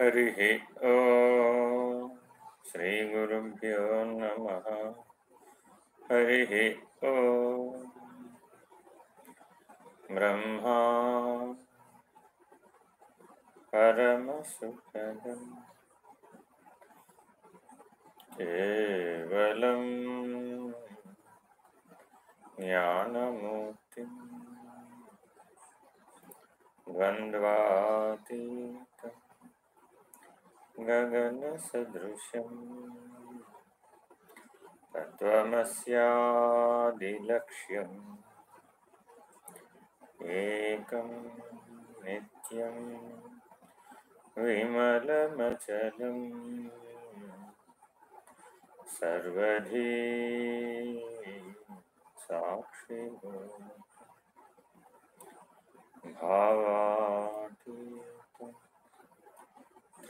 हरिः ओ। श्रीगुरुभ्यो नमः। हरिः ओ। ब्रह्मा। परमसुखदम्। केवलं ज्ञानमूर्तिम्। द्वन्द्वातीतम्। गगनसदृशम्। तत्त्वमस्यादिलक्ष्यम्। एकं नित्यं विमलमचलम्। सर्वधी साक्षिभूतम् भावातीतम्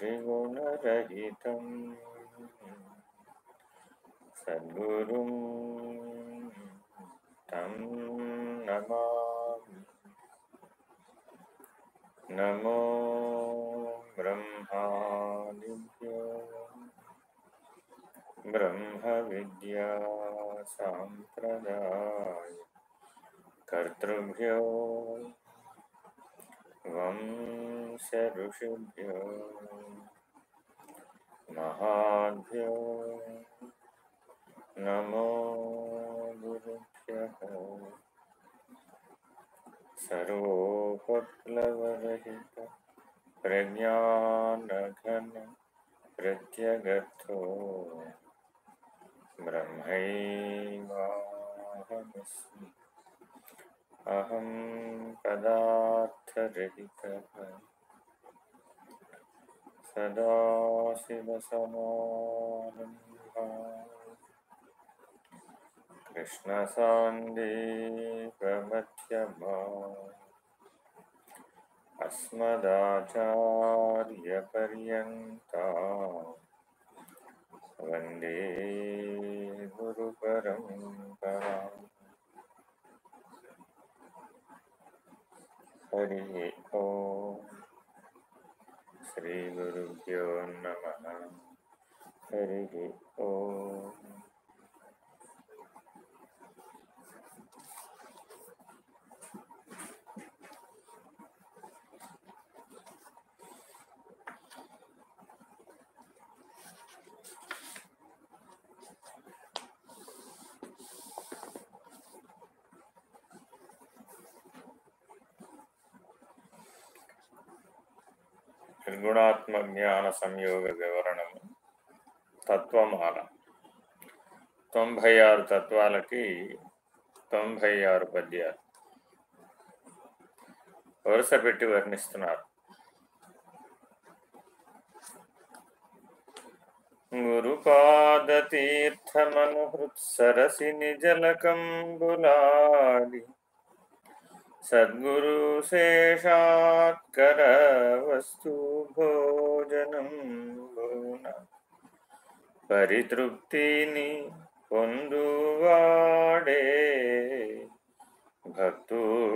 त्रिगुणरहितं सद्गुरुं तं नमामि। नमो ब्रह्मादिभ्यो। ब्रह्मविद्यासाम्प्रदाय कर्तृभ्यो वंशऋषिभ्यो महाभ्यो नमो गुरुभ्यः। सर्वोपप्लवरहित प्रज्ञानघन प्रत्यगर्थो ब्रह्मैवाहमस्मि। अहं पदार्थरहितः सदाशिवसमारम्भा कृष्णसान्दीपमध्यमा अस्मदाचार्यपर्यन्ता। वंदे गुरुपरम्परा। हरिः श्री श्रीगुरुभ्यो नमः। हरिः ॐ నిర్గుణాత్మ జ్ఞాన సంయోగ వివరణము తత్వమాల తొంభై ఆరు తత్వాలకి తొంభై ఆరు పద్యాలు వరుస పెట్టి వర్ణిస్తున్నారు గురుపాదతీర్థమనుహృత్సరసి నిజలకంబులాడి సద్గురు శేషాత్కర వస్తు భోజనం పరితృప్తిని పొందువాడే భక్తుడగునన్న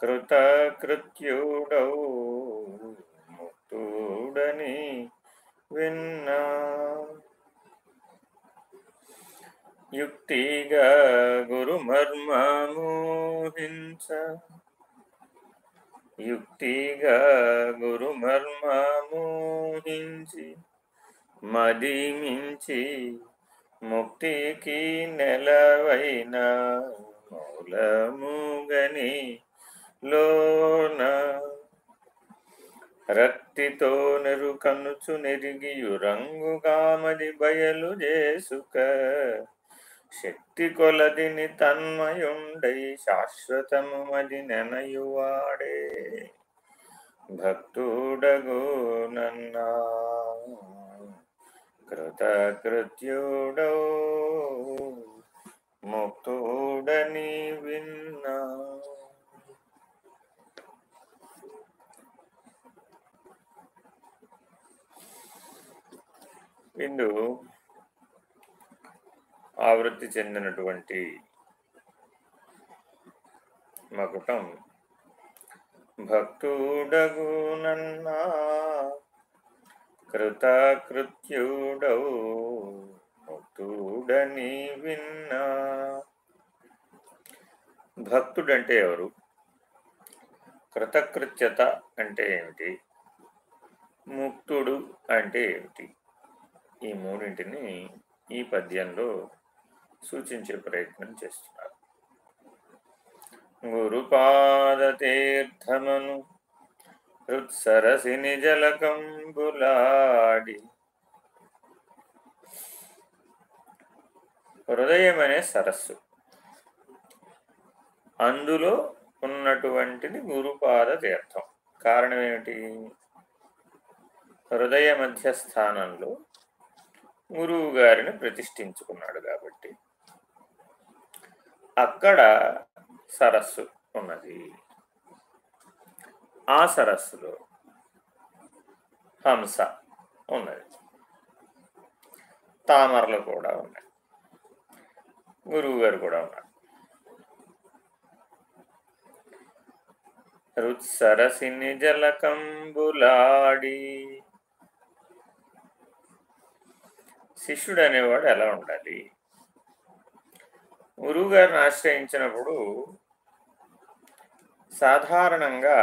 కృతకృత్యుడౌ ముక్తుడని విన్నా. యుక్తిగా గురుమర్మమోహించ యుక్తిగా గురుమర్మమోహించి మదిమించి ముక్తికి నెలవైన మూలముగని లోన రక్తితో నెరుకనుచు నెరిగియు రంగుగామది బయలు చేసుక శక్తి కొలదిని తన్మయుండై శాశ్వతము మది నెనయువాడే భక్తుడగో నన్నా. కృతకృత్యుడో ముక్తుడని విన్నా. ఇందు ఆవృత్తి చెందినటువంటి మకుటం. భక్తుడగునన్నా కృతకృత్యుడవు. భక్తుడని విన్నా. భక్తుడంటే ఎవరు? కృతకృత్యత అంటే ఏమిటి? ముక్తుడు అంటే ఏమిటి? ఈ మూడింటిని ఈ పద్యంలో సూచించే ప్రయత్నం చేస్తున్నారు. గురుపాదతీర్థమను హృత్సరసిని జలకంబులాడి హృదయం అనే సరస్సు. అందులో ఉన్నటువంటిది గురుపాద తీర్థం. కారణం ఏమిటి హృదయ మధ్య స్థానంలో గురువు గారిని ప్రతిష్ఠించుకున్నాడు కాబట్టి. అక్కడ సరస్సు ఉన్నది. ఆ సరస్సులో హంస ఉన్నది. తామరలు కూడా ఉన్నాయి. గురువు గారు కూడా ఉన్నారు. రుత్సరసిని జలకంబులాడి శిష్యుడు అనేవాడు ఎలా ఉండాలి? గురువుగారిని ఆశ్రయించినప్పుడు సాధారణంగా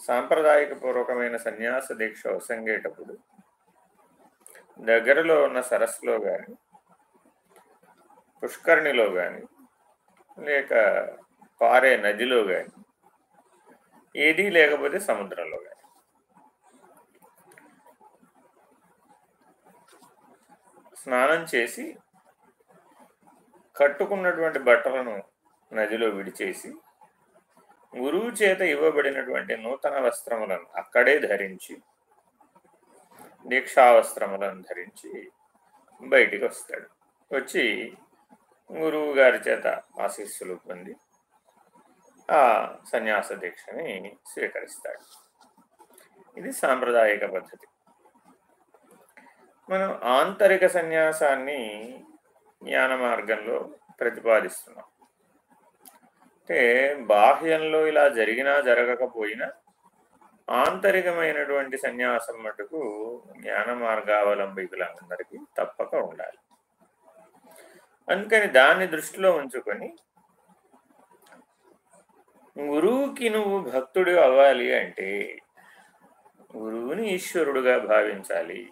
సాంప్రదాయక పూర్వకమైన సన్యాస దీక్ష వసంగేటప్పుడు దగ్గరలో ఉన్న సరస్సులో కానీ పుష్కరిణిలో కానీ లేక పారే నదిలో కానీ ఏదీ లేకపోతే సముద్రంలో కానీ స్నానం చేసి కట్టుకున్నటువంటి బట్టలను నదిలో విడిచేసి గురువు చేత ఇవ్వబడినటువంటి నూతన వస్త్రములను అక్కడే ధరించి దీక్షావస్త్రములను ధరించి బయటికి వస్తాడు. వచ్చి గురువు గారి చేత ఆశీస్సులు పొంది ఆ సన్యాస దీక్షని స్వీకరిస్తాడు. ఇది సాంప్రదాయిక పద్ధతి. మనం ఆంతరిక సన్యాసాన్ని జ్ఞాన మార్గంలో ప్రతిపాదిస్తున్నాం. అంటే బాహ్యంలో ఇలా జరిగినా జరగకపోయినా ఆంతరికమైనటువంటి సన్యాసం మటుకు జ్ఞాన మార్గావలంబికులందరికీ తప్పక ఉండాలి. అందుకని దాన్ని దృష్టిలో ఉంచుకొని గురువుకి నువ్వు భక్తుడు అవ్వాలి అంటే గురువుని ఈశ్వరుడుగా భావించాలి.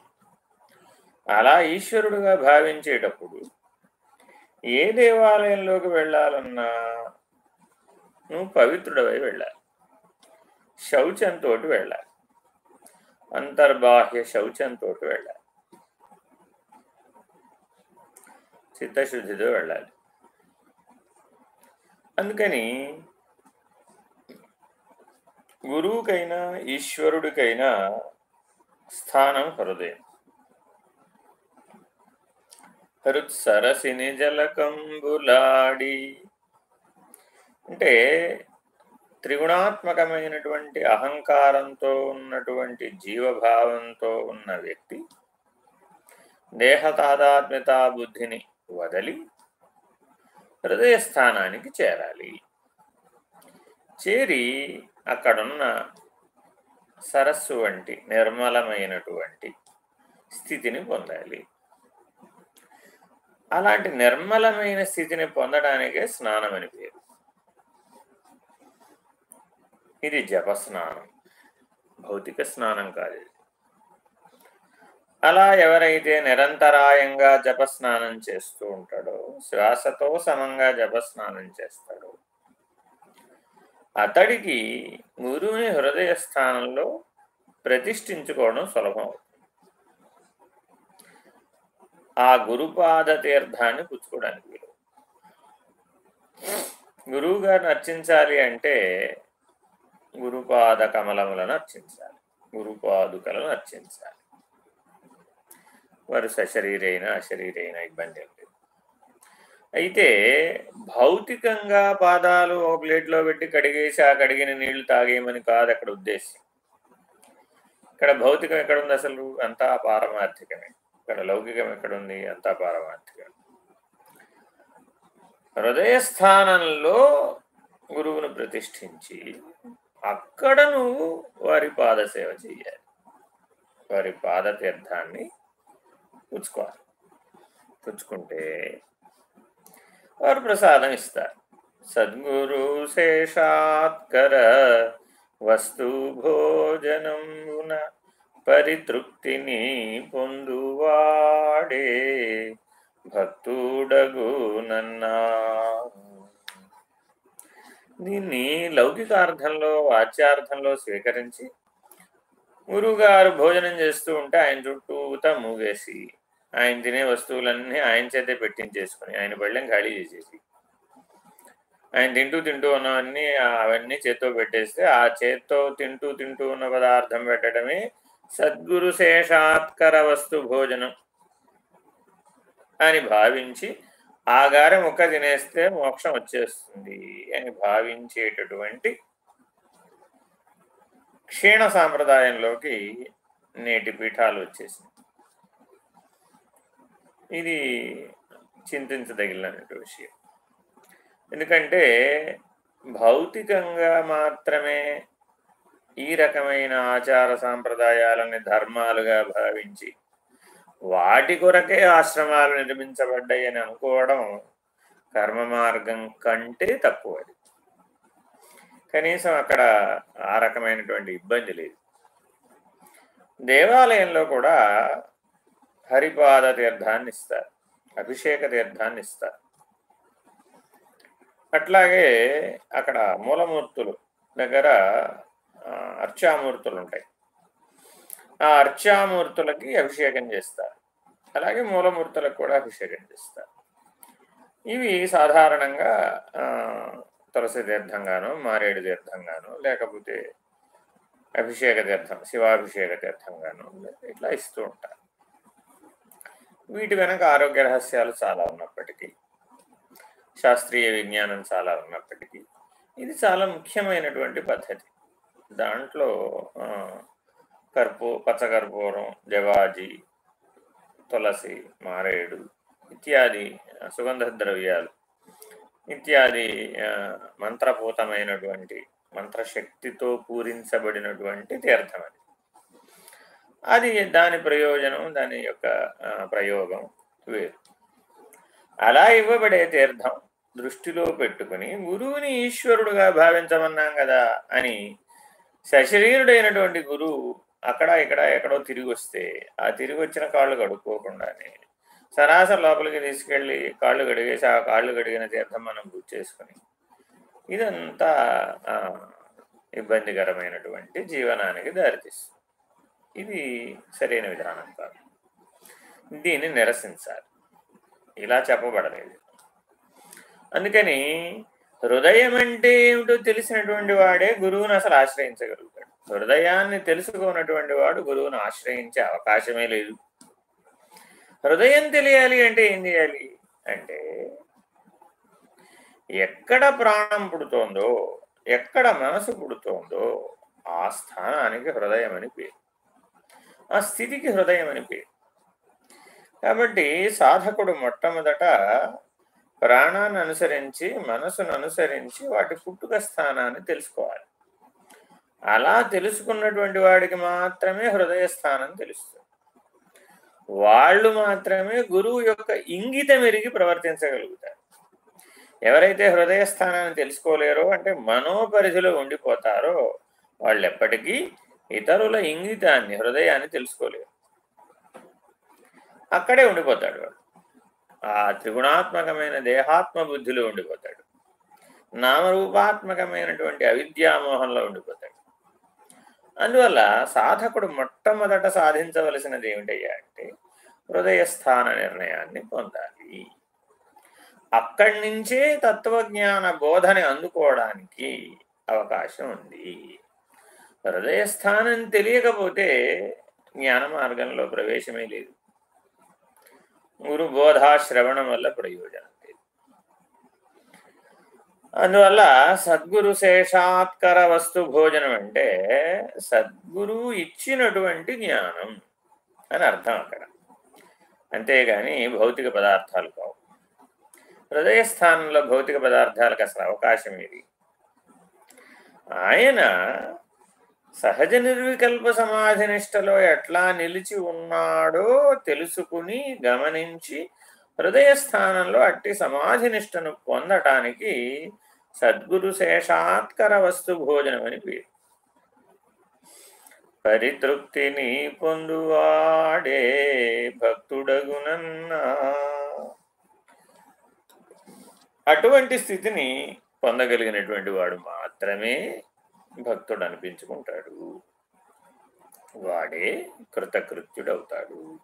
అలా ఈశ్వరుడుగా భావించేటప్పుడు ఏ దేవాలయంలోకి వెళ్ళాలన్నా నువ్వు పవిత్రుడవై వెళ్ళాలి. శౌచంతో వెళ్ళాలి. అంతర్బాహ్య శౌచంతో వెళ్ళాలి. చిత్తశుద్ధితో వెళ్ళాలి. అందుకని గురువుకైనా ఈశ్వరుడికైనా స్థానం హృదయం. హృత్సరసిని జలకంబులాడి అంటే త్రిగుణాత్మకమైనటువంటి అహంకారంతో ఉన్నటువంటి జీవభావంతో ఉన్న వ్యక్తి దేహతాదాత్మ్యతా బుద్ధిని వదలి హృదయస్థానానికి చేరాలి. చేరి అక్కడున్న సరస్సు వంటి నిర్మలమైనటువంటి స్థితిని పొందాలి. అలాంటి నిర్మలమైన స్థితిని పొందడానికే స్నానం అని పేరు. ఇది జపస్నానం. భౌతిక స్నానం కాదు అలా ఎవరైతే నిరంతరాయంగా జపస్నానం చేస్తూ ఉంటాడో శ్వాసతో సమంగా జపస్నానం చేస్తాడో. అతడికి గురువుని హృదయ స్థానంలో ప్రతిష్ఠించుకోవడం సులభం. ఆ గురుపాద తీర్థాన్ని పుచ్చుకోవడానికి వీలు. గురువు గారిని అర్చించాలి అంటే గురుపాద కమలములను అర్చించాలి గురుపాదుకలను అర్చించాలి వారు సశరీరైన అశరీరైన ఇబ్బంది లేదు. అయితే భౌతికంగా పాదాలు ఓ ప్లేట్లో పెట్టి కడిగేసి ఆ కడిగిన నీళ్ళు తాగేయమని కాదు అక్కడ ఉద్దేశం ఇక్కడ భౌతికం ఎక్కడుంది అసలు? అంతా పారమార్థికమే. ఇక్కడ లౌకికం ఎక్కడుంది? అంతా పారమార్థికం హృదయస్థానంలో గురువును ప్రతిష్ఠించి అక్కడ నువ్వు వారి పాదసేవ చెయ్యాలి. వారి పాదతీర్థాన్ని పుచ్చుకోవాలి పుచ్చుకుంటే వారు ప్రసాదం ఇస్తారు. సద్గురు శేషాత్కర వస్తు భోజనం పరితృప్తిని పొందువాడే భక్తుడగు నన్నా. దీన్ని లౌకికార్థంలో వాచ్యార్థంలో స్వీకరించి గురువుగారు భోజనం చేస్తూ ఉంటే ఆయన చుట్టూతా మూగేసి ఆయన తినే వస్తువులన్నీ ఆయన చేతే పెట్టించేసుకుని ఆయన బళ్ళెం ఖాళీ చేసేసి. ఆయన తింటూ తింటూ ఉన్నవన్నీ అవన్నీ చేత్తో పెట్టేస్తే ఆ చేత్తో తింటూ తింటూ ఉన్న పదార్థం పెట్టడమే సద్గురు శేషాత్కర వస్తు భోజనం అని భావించి ఆ గారె ముక్క తినేస్తే మోక్షం వచ్చేస్తుంది అని భావించేటటువంటి క్షీణ సాంప్రదాయంలోకి నేటి పీఠాలు వచ్చేసింది ఇది చింతించదగినటువంటి విషయం. ఎందుకంటే భౌతికంగా మాత్రమే ఈ రకమైన ఆచార సాంప్రదాయాలని ధర్మాలుగా భావించి వాటి కొరకే ఆశ్రమాలు నిర్మించబడ్డాయి అని అనుకోవడం కర్మ మార్గం కంటే తక్కువది. కనీసం అక్కడ ఆ రకమైనటువంటి ఇబ్బంది లేదు. దేవాలయంలో కూడా హరిపాద తీర్థాన్ని ఇస్తారు అభిషేక తీర్థాన్ని ఇస్తారు. అట్లాగే అక్కడ మూలమూర్తులు దగ్గర అర్చామూర్తులు ఉంటాయి. ఆ అర్చామూర్తులకి అభిషేకం చేస్తారు. అలాగే మూలమూర్తులకు కూడా అభిషేకం చేస్తారు. ఇవి సాధారణంగా తులసి తీర్థంగాను మారేడు తీర్థంగాను లేకపోతే అభిషేక తీర్థం శివాభిషేక తీర్థంగాను ఇట్లా ఇస్తూ ఉంటారు. వీటి వెనక ఆరోగ్య రహస్యాలు చాలా ఉన్నప్పటికీ శాస్త్రీయ విజ్ఞానం చాలా ఉన్నప్పటికీ ఇది చాలా ముఖ్యమైనటువంటి పద్ధతి. దాంట్లో కర్పూ పచ్చకర్పూరం జవాజీ తులసి మారేడు ఇత్యాది సుగంధ ద్రవ్యాలు ఇత్యాది మంత్రపూతమైనటువంటి మంత్రశక్తితో పూరించబడినటువంటి తీర్థం అది. అది దాని ప్రయోజనం దాని యొక్క ప్రయోగం వేరు. అలా ఇవ్వబడే తీర్థం దృష్టిలో పెట్టుకుని గురువుని ఈశ్వరుడుగా భావించమన్నాం కదా అని సశరీరుడైనటువంటి గురువు అక్కడ ఇక్కడ ఎక్కడో తిరిగి వస్తే ఆ తిరిగి వచ్చిన కాళ్ళు కడుక్కోకుండానే సరాసరి లోపలికి తీసుకెళ్ళి కాళ్ళు కడిగేసి ఆ కాళ్ళు కడిగిన తీర్థం మనం గుర్తు చేసుకుని ఇదంతా ఇబ్బందికరమైనటువంటి జీవనానికి దారితీస్తుంది. ఇది సరైన విధానం కాదు. దీన్ని నిరసించాలి. ఇలా చెప్పబడలేదు. అందుకని హృదయం అంటే ఏమిటో తెలిసినటువంటి వాడే గురువును అసలు ఆశ్రయించగలుగుతాడు. హృదయాన్ని తెలుసుకున్నటువంటి వాడు గురువును ఆశ్రయించే అవకాశమే లేదు. హృదయం తెలియాలి అంటే ఏం చేయాలి? అంటే ఎక్కడ ప్రాణం పుడుతోందో ఎక్కడ మనసు పుడుతోందో ఆ స్థానానికి హృదయం అని పేరు. ఆ స్థితికి హృదయం అని పేరు. కాబట్టి సాధకుడు మొట్టమొదట ప్రాణాన్ని అనుసరించి మనసును అనుసరించి వాటి పుట్టుక స్థానాన్ని తెలుసుకోవాలి. అలా తెలుసుకున్నటువంటి వాడికి మాత్రమే హృదయ స్థానం తెలుస్తుంది. వాళ్ళు మాత్రమే గురువు యొక్క ఇంగితం ఎరిగి ప్రవర్తించగలుగుతారు. ఎవరైతే హృదయ స్థానాన్ని తెలుసుకోలేరో అంటే మనోపరిధిలో ఉండిపోతారో వాళ్ళు ఎప్పటికీ ఇతరుల ఇంగితాన్ని హృదయాన్ని తెలుసుకోలేరు. అక్కడే ఉండిపోతాడు వాడు. ఆ త్రిగుణాత్మకమైన దేహాత్మ బుద్ధిలో ఉండిపోతాడు. నామరూపాత్మకమైనటువంటి అవిద్యామోహంలో ఉండిపోతాడు. అందువల్ల సాధకుడు మొట్టమొదట సాధించవలసినది ఏమిటయ్యా అంటే హృదయస్థాన నిర్ణయాన్ని పొందాలి. అక్కడి నుంచే తత్వజ్ఞాన బోధని అందుకోవడానికి అవకాశం ఉంది. హృదయస్థానం తెలియకపోతే జ్ఞాన మార్గంలో ప్రవేశమే లేదు. గురు బోధాశ్రవణం వల్ల ప్రయోజనం అందువల్ల సద్గురు శేషాత్కర వస్తు భోజనం అంటే సద్గురు ఇచ్చినటువంటి జ్ఞానం అని అర్థం అక్కడ. అంతేగాని భౌతిక పదార్థాలు కావు. హృదయస్థానంలో భౌతిక పదార్థాలకు అసలు అవకాశం ఇది ఆయన సహజ నిర్వికల్ప సమాధి నిష్టలో ఎట్లా నిలిచి ఉన్నాడో తెలుసుకుని గమనించి హృదయస్థానంలో అట్టి సమాధి నిష్టను పొందటానికి సద్గురు శేషాత్కర వస్తు భోజనం అని పేరు పరితృప్తిని పొందువాడే భక్తుడగునన్నా అటువంటి స్థితిని పొందగలిగినటువంటి వాడు మాత్రమే భక్తుడు అనిపించుకుంటాడు వాడే కృతకృత్యుడవుతాడు.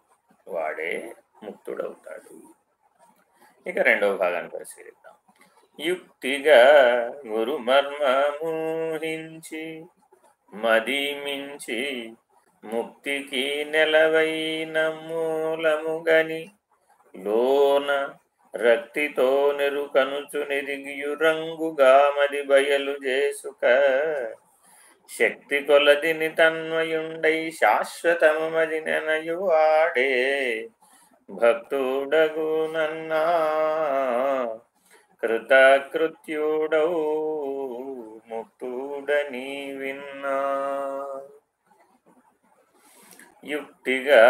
వాడే ముక్తుడవుతాడు. ఇక రెండవ భాగాన్ని పరిశీలి యుక్తిగా గురు మర్మూహించి మదిమించి ముక్తికి నెలవైన మూలముగని లోన రక్తితో నెరుకనుచు నెదిగియు రంగుగా మది బయలు చేసుక శక్తి కొలదిని తన్మయుండై శాశ్వతమది నెనయు ఆడే భక్తుడగు నన్నా. కృతకృత్యుడౌ ముక్తుడని విన్నా. యుక్తిగా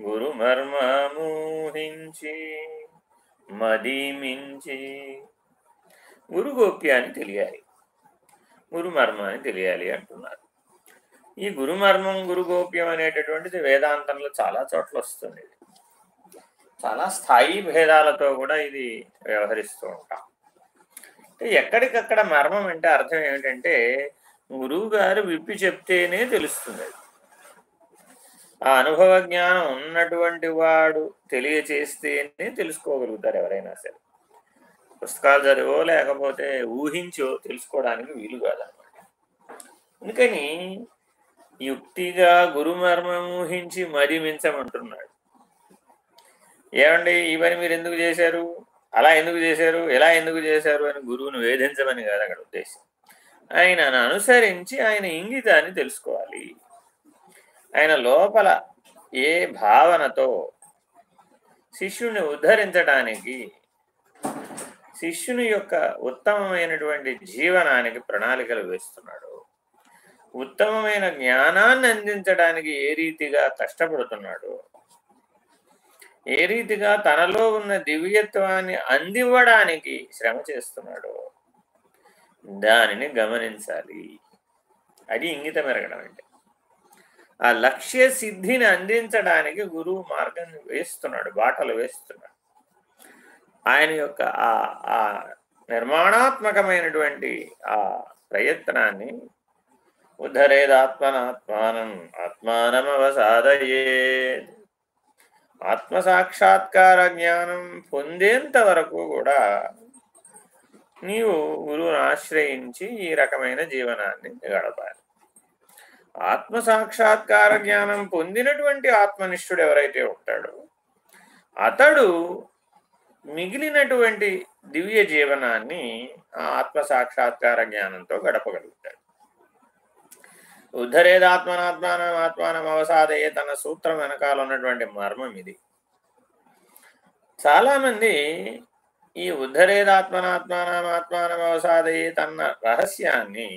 గురుమర్మూహించి మదిమించి అని తెలియాలి. గురుమర్మాన్ని తెలియాలి అంటున్నారు. ఈ గురుమర్మం గురుగోప్యం అనేటటువంటిది వేదాంతంలో చాలా చోట్ల వస్తుంది. చాలా స్థాయి భేదాలతో కూడా ఇది వ్యవహరిస్తూ ఉంటాం. ఎక్కడికక్కడ మర్మం అంటే అర్థం ఏమిటంటే గురువు గారు విప్పి చెప్తేనే తెలుస్తుంది. ఆ అనుభవ జ్ఞానం ఉన్నటువంటి వాడు తెలియచేస్తేనే తెలుసుకోగలుగుతారు ఎవరైనా సరే. పుస్తకాలు చదివో లేకపోతే ఊహించో తెలుసుకోవడానికి వీలు కాదనమాట. అందుకని యుక్తిగా గురుమర్మం ఊహించి మరీ మించమంటున్నాడు. ఏమండి ఈ పని మీరు ఎందుకు చేశారు? అలా ఎందుకు చేశారు? ఎలా ఎందుకు చేశారు? అని గురువును వేధించమని కాదు అక్కడ ఉద్దేశం. ఆయనను అనుసరించి ఆయన ఇంగితాన్ని తెలుసుకోవాలి. ఆయన లోపల ఏ భావనతో శిష్యుని ఉద్ధరించడానికి శిష్యుని యొక్క ఉత్తమమైనటువంటి జీవనానికి ప్రణాళికలు వేస్తున్నాడు. ఉత్తమమైన జ్ఞానాన్ని అందించడానికి ఏ రీతిగా కష్టపడుతున్నాడు? ఏ రీతిగా తనలో ఉన్న దివ్యత్వాన్ని అందివ్వడానికి శ్రమ చేస్తున్నాడు దానిని గమనించాలి. అది ఇంగిత మెరగడం అంటే. ఆ లక్ష్య సిద్ధిని అందించడానికి గురువు మార్గం వేస్తున్నాడు బాటలు వేస్తున్నాడు. ఆయన యొక్క ఆ ఆ నిర్మాణాత్మకమైనటువంటి ఆ ప్రయత్నాన్ని ఉద్ధరేదాత్మనాత్మానం ఆత్మానమవసాదయే ఆత్మసాక్షాత్కార జ్ఞానం పొందేంత వరకు కూడా నీవు గురువును ఆశ్రయించి ఈ రకమైన జీవనాన్ని గడపాలి. ఆత్మసాక్షాత్కార జ్ఞానం పొందినటువంటి ఆత్మనిష్ఠుడు ఎవరైతే ఉంటాడో అతడు మిగిలినటువంటి దివ్య జీవనాన్ని ఆ ఆత్మసాక్షాత్కార జ్ఞానంతో గడపగలుగుతాడు. ఉద్ధరేదాత్మనాత్మానం ఆత్మానం అవసాదయ్యే తన సూత్రం వెనకాల ఉన్నటువంటి మర్మం ఇది. చాలామంది ఈ ఉద్ధరేదాత్మనాత్మానం ఆత్మానం అవసాదయ్యే తన రహస్యాన్ని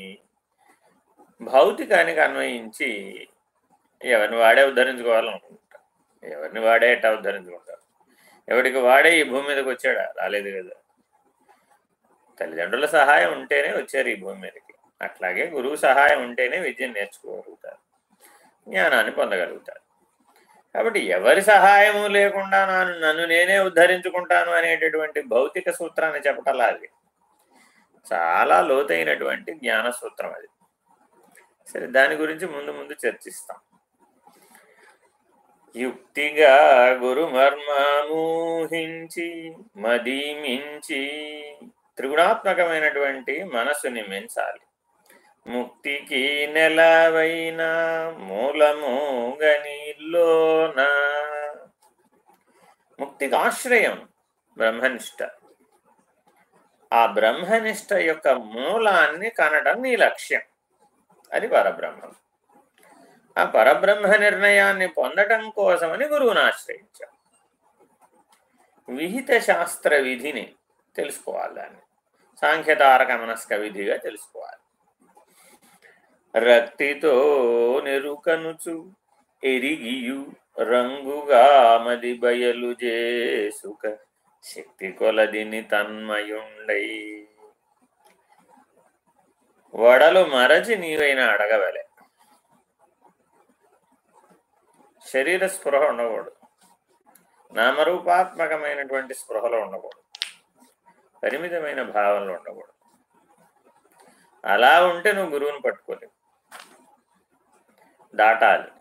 భౌతికానికి అన్వయించి ఎవరిని వాడే ఉద్ధరించుకోవాలనుకుంటారు ఎవరిని వాడే ఎట్టా ఉద్ధరించుకుంటారు ఎవరికి వాడే ఈ భూమి మీదకి వచ్చాడా? రాలేదు కదా. తల్లిదండ్రుల సహాయం ఉంటేనే వచ్చారు ఈ భూమి మీదకి. అట్లాగే గురువు సహాయం ఉంటేనే విద్యను నేర్చుకోగలుగుతారు. జ్ఞానాన్ని పొందగలుగుతారు. కాబట్టి ఎవరి సహాయము లేకుండా నన్ను నన్ను నేనే ఉద్ధరించుకుంటాను అనేటటువంటి భౌతిక సూత్రాన్ని చెప్పటలా అది చాలా లోతైనటువంటి జ్ఞాన సూత్రం అది. సరే దాని గురించి ముందు ముందు చర్చిస్తాం. యుక్తిగా గురుమర్మూహించి మదీమించి త్రిగుణాత్మకమైనటువంటి మనసుని మించాలి. ముక్తికి నెలవైన మూలము గనిలోన ముక్తికి ఆశ్రయం బ్రహ్మనిష్ట. ఆ బ్రహ్మనిష్ట యొక్క మూలాన్ని కనడం నీ లక్ష్యం. అది పరబ్రహ్మం. ఆ పరబ్రహ్మ నిర్ణయాన్ని పొందటం కోసమని గురువుని ఆశ్రయించాం. విహిత శాస్త్ర విధిని తెలుసుకోవాలి దాన్ని. సాంఖ్యతారక మనస్క విధిగా తెలుసుకోవాలి. రక్తితో నెరుకనుచు ఎరిగియు రంగుగా మది బయలు చేసుక శక్తి కొలదిని తన్మయుండై. వడలు మరచి నీవైనా అడగవలే. శరీర స్పృహ ఉండకూడదు. నామరూపాత్మకమైనటువంటి స్పృహలో ఉండకూడదు. పరిమితమైన భావనలో ఉండకూడదు. అలా ఉంటే నువ్వు గురువుని పట్టుకోలేవు. దాటాలి.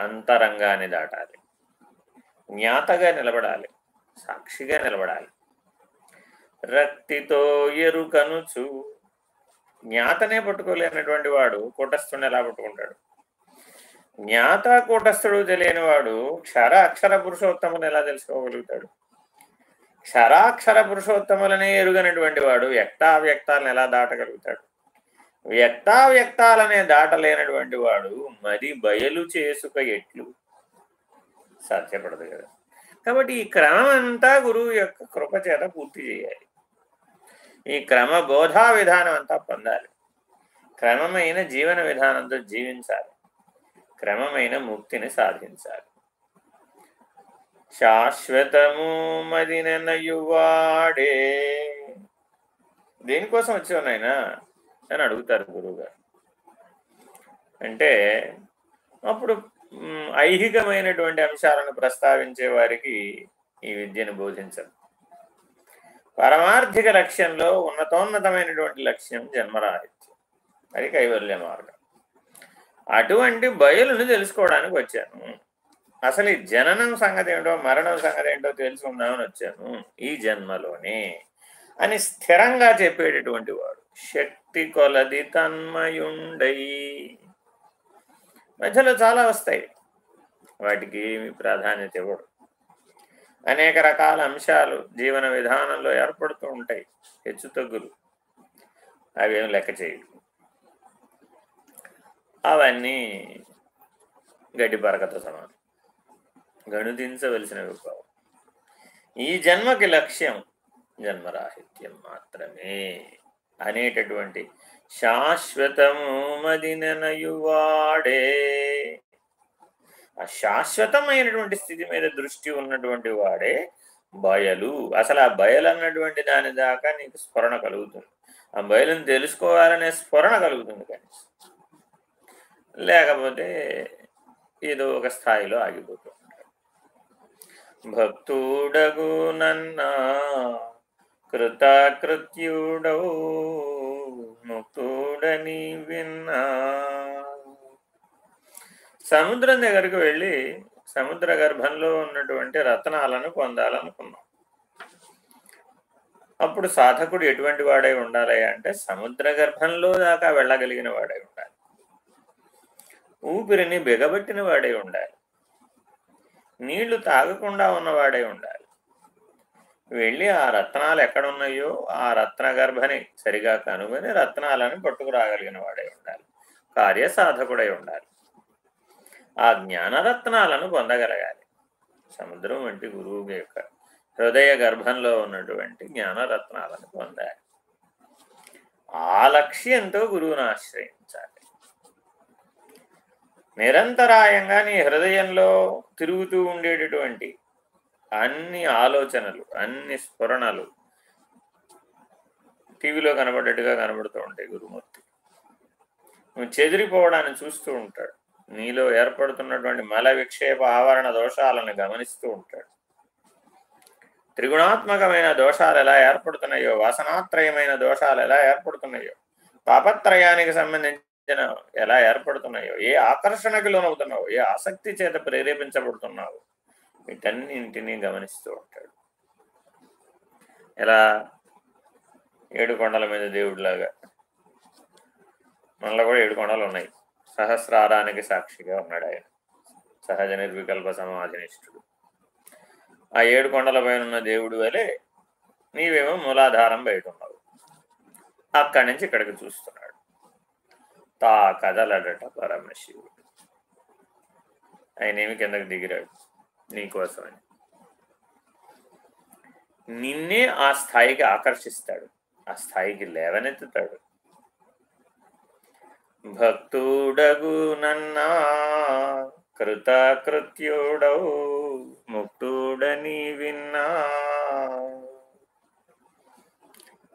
అంతరంగాన్ని దాటాలి. జ్ఞాతగా నిలబడాలి. సాక్షిగా నిలబడాలి. రక్తితో ఎరుకనుచు జ్ఞాతనే పట్టుకోలేనటువంటి వాడు కూటస్థుని ఎలా పట్టుకుంటాడు? జ్ఞాత కూటస్థుడు తెలియని వాడు క్షర అక్షర పురుషోత్తములు ఎలా తెలుసుకోగలుగుతాడు? క్షరాక్షర పురుషోత్తములనే ఎరుగనటువంటి వాడు వ్యక్తావ్యక్తాలను ఎలా దాటగలుగుతాడు? వ్యక్తావ్యక్తాలనే దాటలేనటువంటి వాడు మరి బయలు చేసుక ఎట్లు? సాధ్యపడదు కదా. కాబట్టి ఈ క్రమం అంతా గురువు యొక్క కృపచేత పూర్తి చేయాలి. ఈ క్రమ బోధా విధానం అంతా పొందాలి. క్రమమైన జీవన విధానంతో జీవించాలి. క్రమమైన ముక్తిని సాధించాలి. శాశ్వతము మదినయువాడే దేనికోసం వచ్చావు అని అడుగుతారు గురువుగారు. అంటే అప్పుడు ఐహికమైనటువంటి అంశాలను ప్రస్తావించే వారికి ఈ విద్యను బోధించరు. పరమార్థిక లక్ష్యంలో ఉన్నతోన్నతమైనటువంటి లక్ష్యం జన్మరాహిత్యం. అది కైవల్య మార్గం. అటువంటి బయలును తెలుసుకోవడానికి వచ్చాను. అసలు ఈ జననం సంగతి ఏంటో మరణం సంగతి ఏంటో తెలుసుకుందామని వచ్చాను ఈ జన్మలోనే అని స్థిరంగా చెప్పేటటువంటి వాడు. శక్తి కొలది తన్మయుండై. మధ్యలో చాలా వస్తాయి. వాటికి ఏమి ప్రాధాన్యత ఇవ్వడు. అనేక రకాల అంశాలు జీవన విధానంలో ఏర్పడుతూ ఉంటాయి. హెచ్చు తగ్గులు. అవేం లెక్క చేయడు అవన్నీ గడ్డి పరకత సమానం. గణుతించవలసినవి కావు ఈ జన్మకి లక్ష్యం జన్మరాహిత్యం మాత్రమే. అనేటటువంటి శాశ్వతము మదిననయువాడే ఆ శాశ్వతమైనటువంటి స్థితి మీద దృష్టి ఉన్నటువంటి వాడే బయలు. అసలు ఆ బయలు అన్నటువంటి దాని దాకా నీకు స్ఫురణ కలుగుతుంది. ఆ బయలును తెలుసుకోవాలనే స్ఫురణ కలుగుతుంది కనీసం. లేకపోతే ఏదో ఒక స్థాయిలో ఆగిపోతుంది భక్తుడగు నన్నా కృతకృత్యుడౌ ముక్తుడని విన్నా. సముద్రం దగ్గరికి వెళ్ళి సముద్ర గర్భంలో ఉన్నటువంటి రత్నాలను పొందాలనుకున్నాం. అప్పుడు సాధకుడు ఎటువంటి వాడై ఉండాలి అంటే సముద్ర గర్భంలో దాకా వెళ్ళగలిగిన వాడై ఉండాలి. ఊపిరిని బిగబట్టిన వాడై ఉండాలి. నీళ్ళు తాగకుండా ఉన్నవాడై ఉండాలి. వెళ్ళి ఆ రత్నాలు ఎక్కడున్నాయో ఆ రత్న గర్భని సరిగా కనుగొని రత్నాలను పట్టుకురాగలిగిన వాడై ఉండాలి. కార్యసాధకుడై ఉండాలి. ఆ జ్ఞానరత్నాలను పొందగలగాలి. సముద్రం వంటి గురువు యొక్క హృదయ గర్భంలో ఉన్నటువంటి జ్ఞానరత్నాలను పొందాలి. ఆ లక్ష్యంతో గురువును ఆశ్రయించాలి. నిరంతరాయంగా నీ హృదయంలో తిరుగుతూ ఉండేటటువంటి అన్ని ఆలోచనలు అన్ని స్ఫురణలు టీవీలో కనబడ్డట్టుగా కనబడుతూ ఉంటాయి గురుమూర్తి. నువ్వు చెదిరిపోవడాన్ని చూస్తూ ఉంటాడు. నీలో ఏర్పడుతున్నటువంటి మల విక్షేప ఆవరణ దోషాలను గమనిస్తూ ఉంటాడు. త్రిగుణాత్మకమైన దోషాలు ఎలా ఏర్పడుతున్నాయో వాసనాత్రయమైన దోషాలు ఎలా ఏర్పడుతున్నాయో పాపత్రయానికి సంబంధించిన ఎలా ఏర్పడుతున్నాయో ఏ ఆకర్షణకి లోనవుతున్నావు ఏ ఆసక్తి చేత ప్రేరేపించబడుతున్నావు వీటన్నింటినీ గమనిస్తూ ఉంటాడు. ఎలా? ఏడు కొండల మీద దేవుడిలాగా. మనలో కూడా ఏడు కొండలు ఉన్నాయి. సహస్రారానికి సాక్షిగా ఉన్నాడు ఆయన. సహజ నిర్వికల్ప సమాధినిష్ఠుడు. ఆ ఏడు కొండల పైన ఉన్న దేవుడు వలె నీవేమో మూలాధారం బయట ఉన్నావు. అక్కడి నుంచి ఇక్కడికి చూస్తున్నాడు. తా కదలడట పరమశివుడు. ఆయన ఏమి కిందకి దిగిరాడు? నీకోసమని నిన్నే ఆ స్థాయికి ఆకర్షిస్తాడు. ఆ స్థాయికి లేవనెత్తుతాడు. భక్తుడగు నన్నా కృతకృత్యుడౌ ముక్తుడని విన్నా.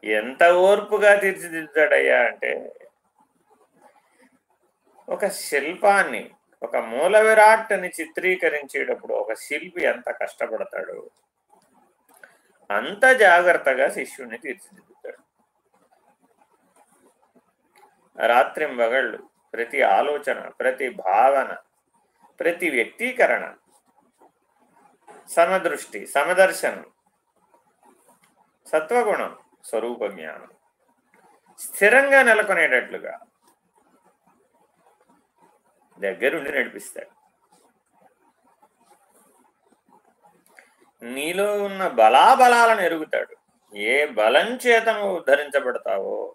ఎంత ఓర్పుగా తీర్చిదిద్దాడయ్యా అంటే ఒక శిల్పాన్ని ఒక మూల విరాట్ని చిత్రీకరించేటప్పుడు ఒక శిల్పి ఎంత కష్టపడతాడు? అంత జాగ్రత్తగా శిష్యుణ్ణి తీర్చిదిద్దుతాడు. రాత్రింబగళ్ళు ప్రతి ఆలోచన ప్రతి భావన ప్రతి వ్యక్తీకరణ సమదృష్టి సమదర్శనం సత్వగుణం స్వరూప జ్ఞానం స్థిరంగా నెలకొనేటట్లుగా దగ్గరుండి నడిపిస్తాడు. నీలో ఉన్న బలాబలాలను ఎరుగుతాడు. ఏ బలం చేత నువ్వు ఉద్ధరించబడతావో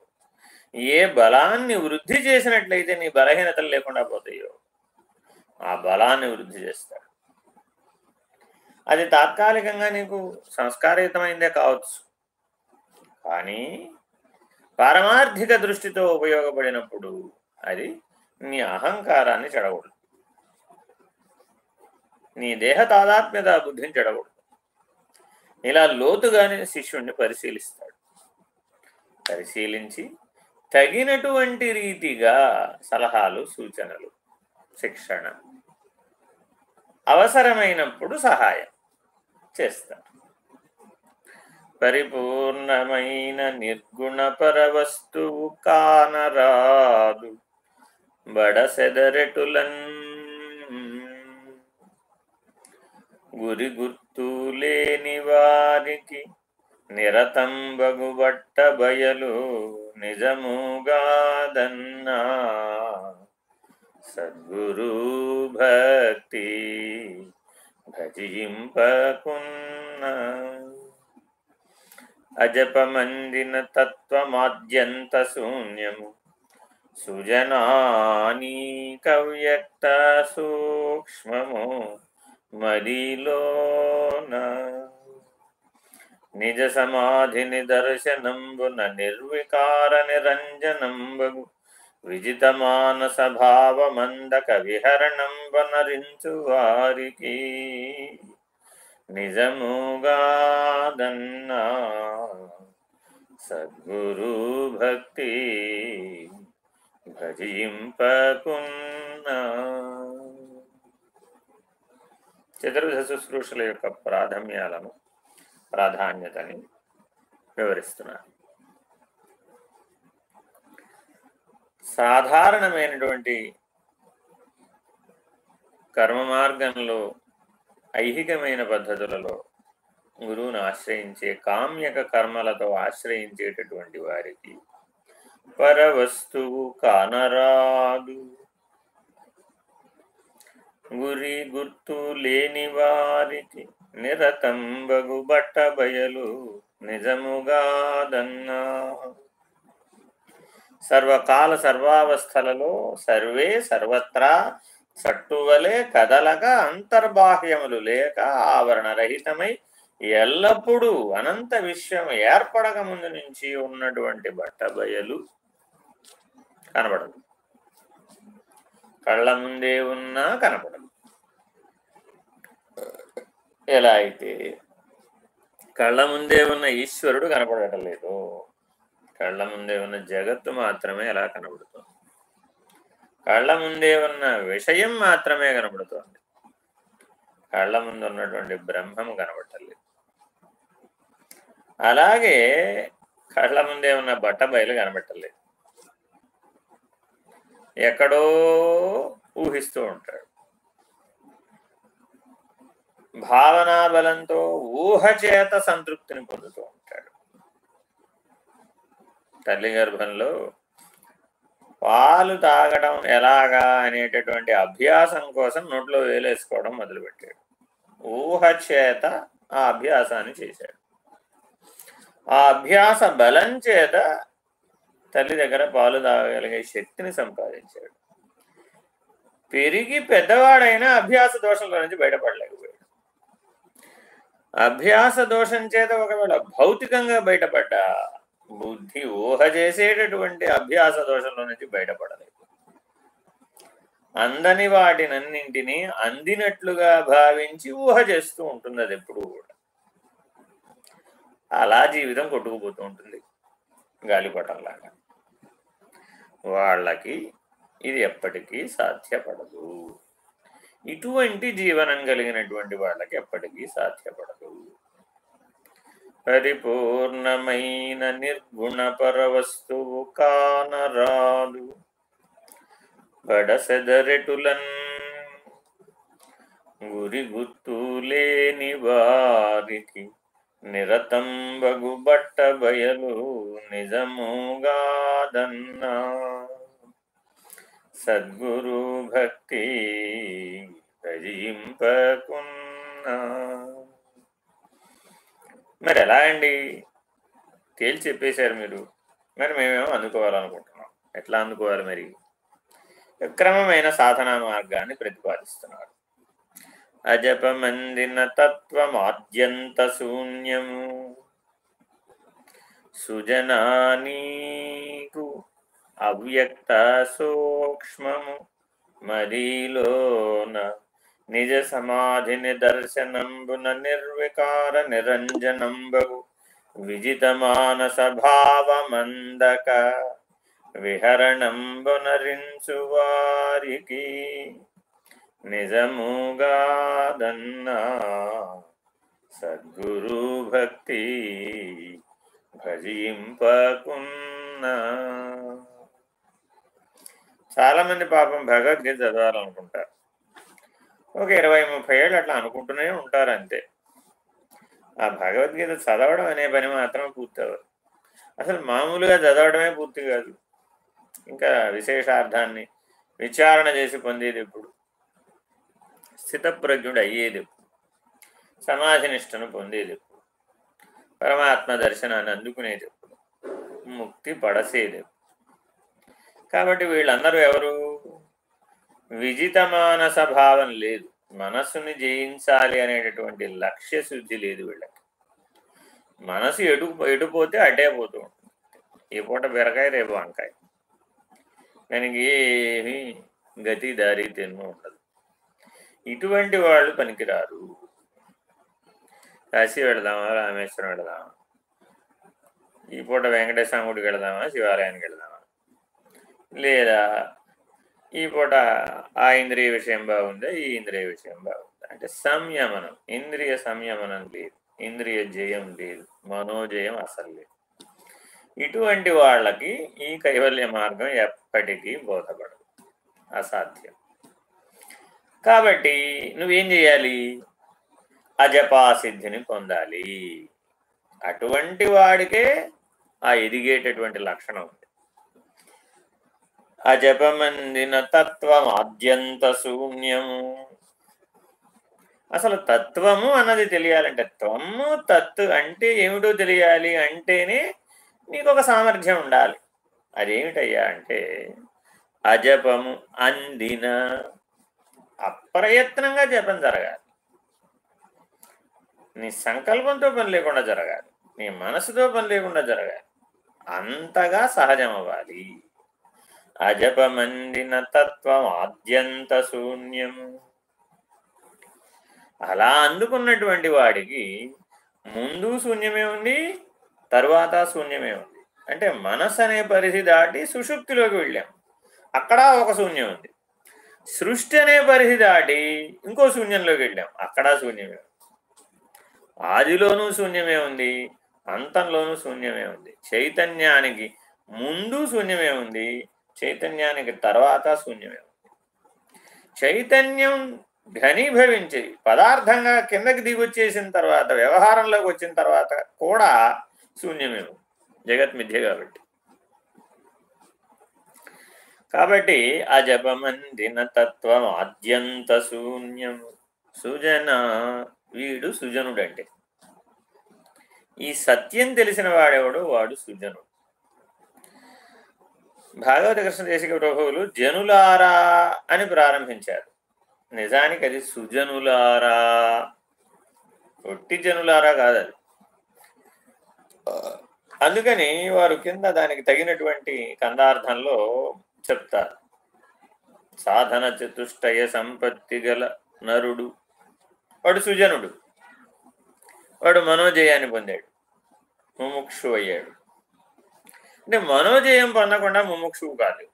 ఏ బలాన్ని వృద్ధి చేసినట్లయితే నీ బలహీనతలు లేకుండా పోతాయో ఆ బలాన్ని వృద్ధి చేస్తాడు. అది తాత్కాలికంగా నీకు సంస్కారయుతమైందే కావచ్చు. కానీ పారమార్థిక దృష్టితో ఉపయోగపడినప్పుడు అది నీ అహంకారాన్ని చెడగొడు. నీ దేహ తాదాత్మ్యత బుద్ధిని చెడగొడు. ఇలా లోతుగానే శిష్యుణ్ణి పరిశీలిస్తాడు. పరిశీలించి తగినటువంటి రీతిగా సలహాలు సూచనలు శిక్షణ అవసరమైనప్పుడు సహాయం చేస్తారు పరిపూర్ణమైన నిర్గుణ పరవస్తువు కానరాదు. బడసెదరెటులన్ గురి గుర్తు లేని వారికి నిరతంబగుబట్ట బయలు నిజముగాదన్నా. సద్గురు భక్తి భజింపకున్న అజపమందిన తత్వమాద్యంత శూన్యము. సుజనానీ కవ్యక్త సూక్ష్మము మదిలోన నిజ సమాధి నిదర్శనంబున నిర్వికార నిరంజనంబగు విజిత మానస భావమందక విహరణంబనరించు వారికి నిజముగాదన్నా సద్గురు భక్తి భజింపకున్నా చతుర్విధ శుశ్రూషల యొక్క ప్రాధాన్యాలను ప్రాధాన్యతని వివరిస్తున్నారు. సాధారణమైనటువంటి కర్మ మార్గంలో ఐహికమైన పద్ధతులలో గురువును ఆశ్రయించే కామ్యక కర్మలతో ఆశ్రయించేటటువంటి వారికి పరవస్తువు కానరాదు. గురి గుర్తు లేని వారికి నిరతంబగు బట్ట బయలు నిజముగాదన్నా సర్వకాల సర్వావస్థలలో సర్వే సర్వత్రా సట్టువలే కదలక అంతర్బాహ్యములు లేక ఆవరణరహితమై ఎల్లప్పుడూ అనంత విశ్వం ఏర్పడక ముందు నుంచి ఉన్నటువంటి బట్టబయలు కనబడదు. కళ్ళ ముందే ఉన్నా కనపడదు. ఎలా అయితే కళ్ళ ముందే ఉన్న ఈశ్వరుడు కనపడటం లేదు కళ్ళ ముందే ఉన్న జగత్తు మాత్రమే ఎలా కనబడుతుంది. కళ్ళ ముందే ఉన్న విషయం మాత్రమే కనబడుతోంది. కళ్ళ ముందు ఉన్నటువంటి బ్రహ్మము కనబడలేదు అలాగే కళ్ళ ముందే ఉన్న బట్ట బయలు కనబెట్టలేదు. ఎక్కడో ఊహిస్తూ ఉంటాడు. భావనా బలంతో ఊహ చేత సంతృప్తిని పొందుతూ ఉంటాడు. తల్లి గర్భంలో పాలు తాగడం ఎలాగా అనేటటువంటి అభ్యాసం కోసం నోట్లో వేలేసుకోవడం మొదలుపెట్టాడు. ఊహ చేత ఆ అభ్యాసాన్ని చేశాడు. ఆ అభ్యాస బలం చేత తల్లి దగ్గర పాలు తాగగలిగే శక్తిని సంపాదించాడు. పెరిగి పెద్దవాడైనా అభ్యాస దోషంలో నుంచి బయటపడలేకపోయాడు. అభ్యాస దోషం చేత ఒకవేళ భౌతికంగా బయటపడ్డా బుద్ధి ఊహ చేసేటటువంటి అభ్యాస దోషంలో నుంచి బయటపడలేదు. అందని వాటినన్నింటినీ అందినట్లుగా భావించి ఊహ చేస్తూ ఉంటుంది అది ఎప్పుడు కూడా. అలా జీవితం కొట్టుకుపోతూ ఉంటుంది. గాలిపటంలాగా. వాళ్ళకి ఇది ఎప్పటికీ సాధ్యపడదు. ఇటువంటి జీవనం కలిగినటువంటి వాళ్ళకి ఎప్పటికీ సాధ్యపడదు. పరిపూర్ణమైన నిర్గుణ పరవస్తువు కానరాదు. బడసెదరెటులన్ గురి గుర్తు లేని వారికి నిరతంబగు బట్ట బయలు నిజముగాదన్నా. సద్గురు భక్తి భజింపకున్నా. మరి ఎలా అండి? తేల్చి చెప్పేశారు మీరు. మరి మేమేమో అందుకోవాలనుకుంటున్నాం. ఎట్లా అందుకోవాలి మరి? క్రమమైన సాధనా మార్గాన్ని ప్రతిపాదిస్తున్నారు. అజపమందిన తత్వమాద్యంత శూన్యము సుజనానీకు అవ్యక్త సూక్ష్మము మరీలోన నిజ సమాధిని దర్శనంబున నిర్వికార నిరంజనంబు విజిత మానస భావమందక విహరణంబునరించు వారికి నిజముగాదన్నా సద్గురు భక్తి భజింపకున్నా. చాలా మంది పాపం భగవద్గీత చదవాలనుకుంటారు. ఒక ఇరవై ముప్పై ఏళ్ళు అట్లా అనుకుంటూనే ఉంటారు అంతే ఆ భగవద్గీత చదవడం అనే పని మాత్రం పూర్తి అవ్వదు అసలు మామూలుగా చదవడమే పూర్తి కాదు. ఇంకా విశేషార్థాన్ని విచారణ చేసి పొందేది ఇప్పుడు స్థితప్రజ్ఞుడు అయ్యేది సమాధి నిష్టను పొందేది. పరమాత్మ దర్శనాన్ని అందుకునేది. ముక్తి పడసేది. కాబట్టి వీళ్ళందరూ ఎవరు? విజిత మానస భావం లేదు. మనస్సుని జయించాలి అనేటటువంటి లక్ష్య శుద్ధి లేదు వీళ్ళకి. మనసు ఎటు ఎటుపోతే అటే పోతూ ఉంటుంది. ఈ పూట బెరకాయ రేపు వంకాయ. దానికి ఏమి గతి దారి తెన్ను ఉండదు. ఇటువంటి వాళ్ళు పనికిరారు. కాశీ వెళదామా రామేశ్వరం వెళదామా? ఈ పూట వెంకటేశ్వర గుడికి వెళదామా శివాలయానికి వెళదామా? లేదా ఈ పూట ఆ ఇంద్రియ విషయం బాగుందా ఈ ఇంద్రియ విషయం బాగుందా? అంటే సంయమనం ఇంద్రియ సంయమనం లేదు ఇంద్రియ జయం లేదు మనోజయం అసలు లేదు. ఇటువంటి వాళ్ళకి ఈ కైవల్య మార్గం ఎప్పటికీ బోధపడదు. అసాధ్యం. కాబట్టి నువ్వేం చేయాలి? అజపాసిద్ధిని పొందాలి. అటువంటి వాడికే ఆ ఎదిగేటటువంటి లక్షణం ఉంది. అజపమందిన తత్వం ఆద్యంత శూన్యము. అసలు తత్వము అన్నది తెలియాలంటే త్వము తత్ అంటే ఏమిటో తెలియాలి అంటేనే నీకు ఒక సామర్థ్యం ఉండాలి. అదేమిటయ్యా అంటే అజపము అందిన అప్రయత్నంగా జపం జరగాలి. నీ సంకల్పంతో పని లేకుండా జరగాలి. నీ మనసుతో పని లేకుండా జరగాలి. అంతగా సహజం అవ్వాలి అజపమందిన తత్వం ఆద్యంత శూన్యం. అలా అందుకున్నటువంటి వాడికి ముందు శూన్యమే ఉంది తరువాత శూన్యమే ఉంది. అంటే మనసు అనే పరిధి దాటి సుషుప్తిలోకి వెళ్ళాం. అక్కడ ఒక శూన్యం ఉంది. సృష్టి అనే పరిధి దాటి ఇంకో శూన్యంలోకి వెళ్ళాం. అక్కడ శూన్యమే ఆదిలోనూ శూన్యమే ఉంది. అంతంలోనూ శూన్యమే ఉంది. చైతన్యానికి ముందు శూన్యమే ఉంది. చైతన్యానికి తర్వాత శూన్యమే ఉంది. చైతన్యం ఘనీభవించి పదార్థంగా కిందకి దిగొచ్చేసిన తర్వాత వ్యవహారంలోకి వచ్చిన తర్వాత కూడా శూన్యమే జగత్ మిథ్య కాబట్టి. కాబట్టి అజపమందిన తత్వం అత్యంత శూన్యం. సుజన వీడు సుజనుడంటే. ఈ సత్యం తెలిసిన వాడెవడు వాడు సుజనుడు. భాగవత కృష్ణ దేశిక ప్రభువులు జనులారా అని ప్రారంభించారు. నిజానికి అది సుజనులారా. ఒట్టి జనులారా కాదు అది అందుకని వారు కింద దానికి తగినటువంటి కందార్థంలో చెప్తారు సాధన చతుష్టయ సంపత్తి గల నరుడు. వాడు సుజనుడు. వాడు మనోజయాన్ని పొందాడు. ముముక్షు అయ్యాడు. అంటే మనోజయం పొందకుండా ముముక్షువు కాదు.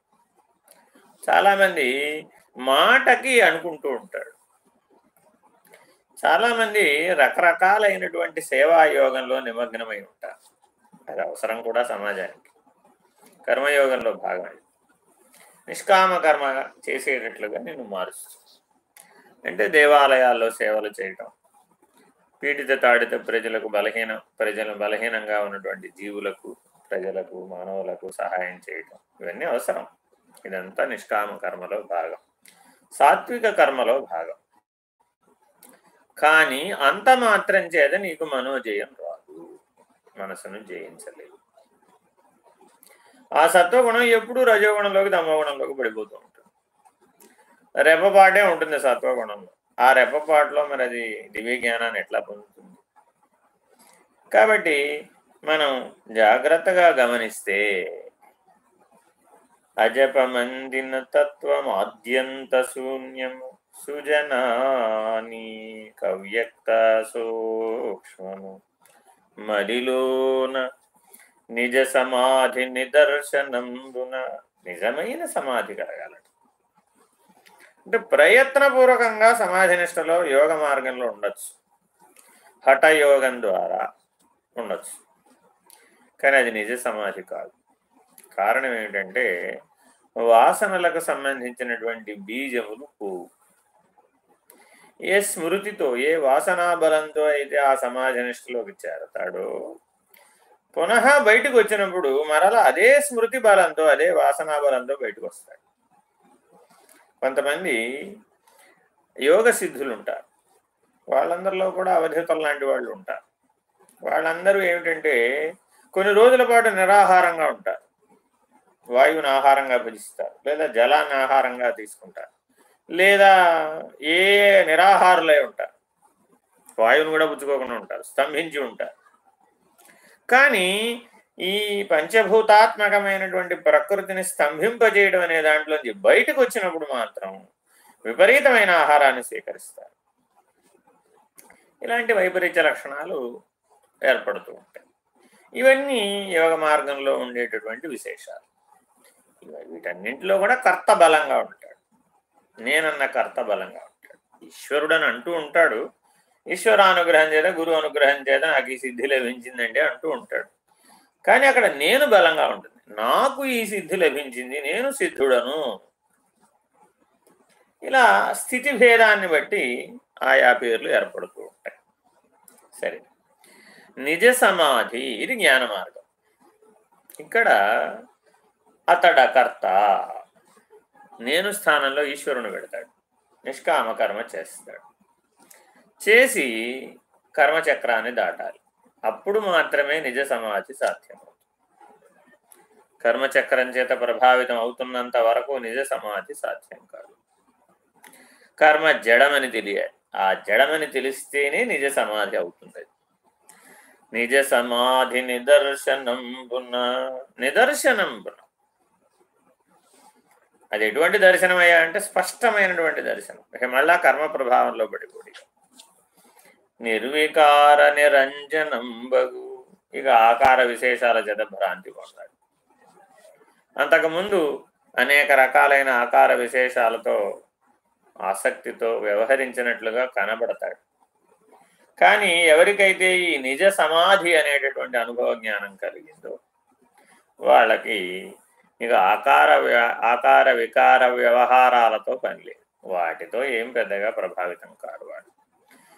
చాలామంది మాటకి అనుకుంటూ ఉంటాడు చాలామంది రకరకాలైనటువంటి సేవాయోగంలో నిమగ్నమై ఉంటారు. అది అవసరం కూడా సమాజానికి. కర్మయోగంలో భాగం. నిష్కామ కర్మ చేసేటట్లుగా నేను మారుస్తు. అంటే దేవాలయాల్లో సేవలు చేయటం పీడిత తాడిత ప్రజలకు బలహీన ప్రజలు బలహీనంగా ఉన్నటువంటి జీవులకు ప్రజలకు మానవులకు సహాయం చేయటం ఇవన్నీ అవసరం. ఇదంతా నిష్కామ కర్మలో భాగం. సాత్విక కర్మలో భాగం. కానీ అంత మాత్రం చేత నీకు మనోజయం రాదు. మనసును జయించలేదు ఆ సత్వగుణం ఎప్పుడూ రజోగుణంలోకి తమోగుణంలోకి పడిపోతూ ఉంటుంది. రెప్పపాటే ఉంటుంది సత్వగుణంలో. ఆ రెప్పపాటులో మరి అది దివ్య జ్ఞానాన్ని ఎట్లా పొందుతుంది? కాబట్టి మనం జాగ్రత్తగా గమనిస్తే అజపమందిన తత్వం ఆద్యంత శూన్యము సుజనాని కవ్యక్త సూక్ష్మము. మదిలోన నిజ సమాధి నిదర్శనందున నిజమైన సమాధి కలగాలట. అంటే ప్రయత్నపూర్వకంగా సమాధి నిష్టలో యోగ మార్గంలో ఉండొచ్చు. హఠయోగం ద్వారా ఉండొచ్చు. కానీ అది నిజ సమాధి కాదు. కారణం ఏమిటంటే వాసనలకు సంబంధించినటువంటి బీజములు పోవు. ఏ స్మృతితో ఏ వాసనా బలంతో అయితే ఆ సమాజ నిష్ఠలోకి చేరతాడో పునః బయటకు వచ్చినప్పుడు మరలా అదే స్మృతి బలంతో అదే వాసనా బలంతో బయటకు వస్తాడు. కొంతమంది యోగ సిద్ధులు ఉంటారు. వాళ్ళందరిలో కూడా అవధితులు లాంటి వాళ్ళు ఉంటారు. వాళ్ళందరూ ఏమిటంటే కొన్ని రోజుల పాటు నిరాహారంగా ఉంటారు. వాయువుని ఆహారంగా భజిస్తారు లేదా జలాన్ని ఆహారంగా తీసుకుంటారు లేదా ఏ నిరాహారులై ఉంటారు. వాయువుని కూడా పుచ్చుకోకుండా ఉంటారు స్తంభించి ఉంటారు. కానీ ఈ పంచభూతాత్మకమైనటువంటి ప్రకృతిని స్తంభింపజేయడం అనే దాంట్లోంచి బయటకు వచ్చినప్పుడు మాత్రం విపరీతమైన ఆహారాన్ని స్వీకరిస్తారు. ఇలాంటి వైపరీత్య లక్షణాలు ఏర్పడుతూ ఉంటాయి. ఇవన్నీ యోగ మార్గంలో ఉండేటటువంటి విశేషాలు. వీటన్నింటిలో కూడా కర్త బలంగా ఉంటాడు. నేనన్న కర్త బలంగా ఉంటాడు. ఈశ్వరుడు అని అంటూ ఉంటాడు. ఈశ్వరానుగ్రహం చేత గురువు అనుగ్రహం చేత నాకు ఈ సిద్ధి లభించిందంటే అంటూ ఉంటాడు. కానీ అక్కడ నేను బలంగా ఉంటుంది. నాకు ఈ సిద్ధి లభించింది నేను సిద్ధుడను. ఇలా స్థితి భేదాన్ని బట్టి ఆయా పేర్లు ఏర్పడుతూ ఉంటాయి. సరే. నిజ సమాధి ఇది జ్ఞాన మార్గం. ఇక్కడ అతడకర్త. నేను స్థానంలో ఈశ్వరుని పెడతాడు. నిష్కామ కర్మ చేస్తాడు. చేసి కర్మచక్రాన్ని దాటాలి. అప్పుడు మాత్రమే నిజ సమాధి సాధ్యమవుతుంది. కర్మచక్రం చేత ప్రభావితం అవుతున్నంత వరకు నిజ సమాధి సాధ్యం కాదు. కర్మ జడమని తెలియాలి. ఆ జడమని తెలిస్తేనే నిజ సమాధి అవుతుంది. నిజ సమాధి నిదర్శనంబున నిదర్శనంబున అది ఎటువంటి దర్శనం అయ్యా అంటే స్పష్టమైనటువంటి దర్శనం. మళ్ళా కర్మ ప్రభావంలో పడిపోయి నిర్వికార నిరంజనం బగు ఇక ఆకార విశేషాల చేత భ్రాంతి పొందాడు. అంతకుముందు అనేక రకాలైన ఆకార విశేషాలతో ఆసక్తితో వ్యవహరించినట్లుగా కనబడతాడు. కానీ ఎవరికైతే ఈ నిజ సమాధి అనేటటువంటి అనుభవ జ్ఞానం కలిగిందో వాళ్ళకి ఇక ఆకార ఆకార వికార వ్యవహారాలతో పనిలేదు వాటితో ఏం పెద్దగా ప్రభావితం కాడు వాడు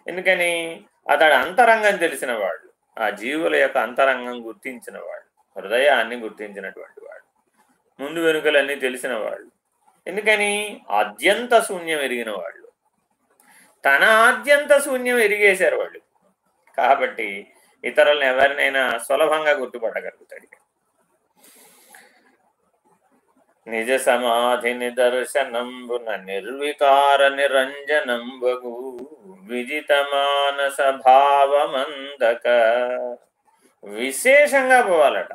ఎందుకని? అతడు అంతరంగం తెలిసిన వాళ్ళు ఆ జీవుల యొక్క అంతరంగం గుర్తించిన వాళ్ళు హృదయాన్ని గుర్తించినటువంటి వాడు. ముందు వెనుకలన్నీ తెలిసిన వాళ్ళు ఎందుకని? అద్యంత శూన్యం ఎరిగిన వాళ్ళు తన ఆద్యంత శూన్యం ఎరిగేశారు వాళ్ళు. కాబట్టి ఇతరులను ఎవరినైనా సులభంగా గుర్తుపట్టగలుగుతాడు. నిజ సమాధి నిదర్శనంబున నిర్వికార నిరంజనంబగు విజిత మానస భావమందక విశేషంగా పోవాలట.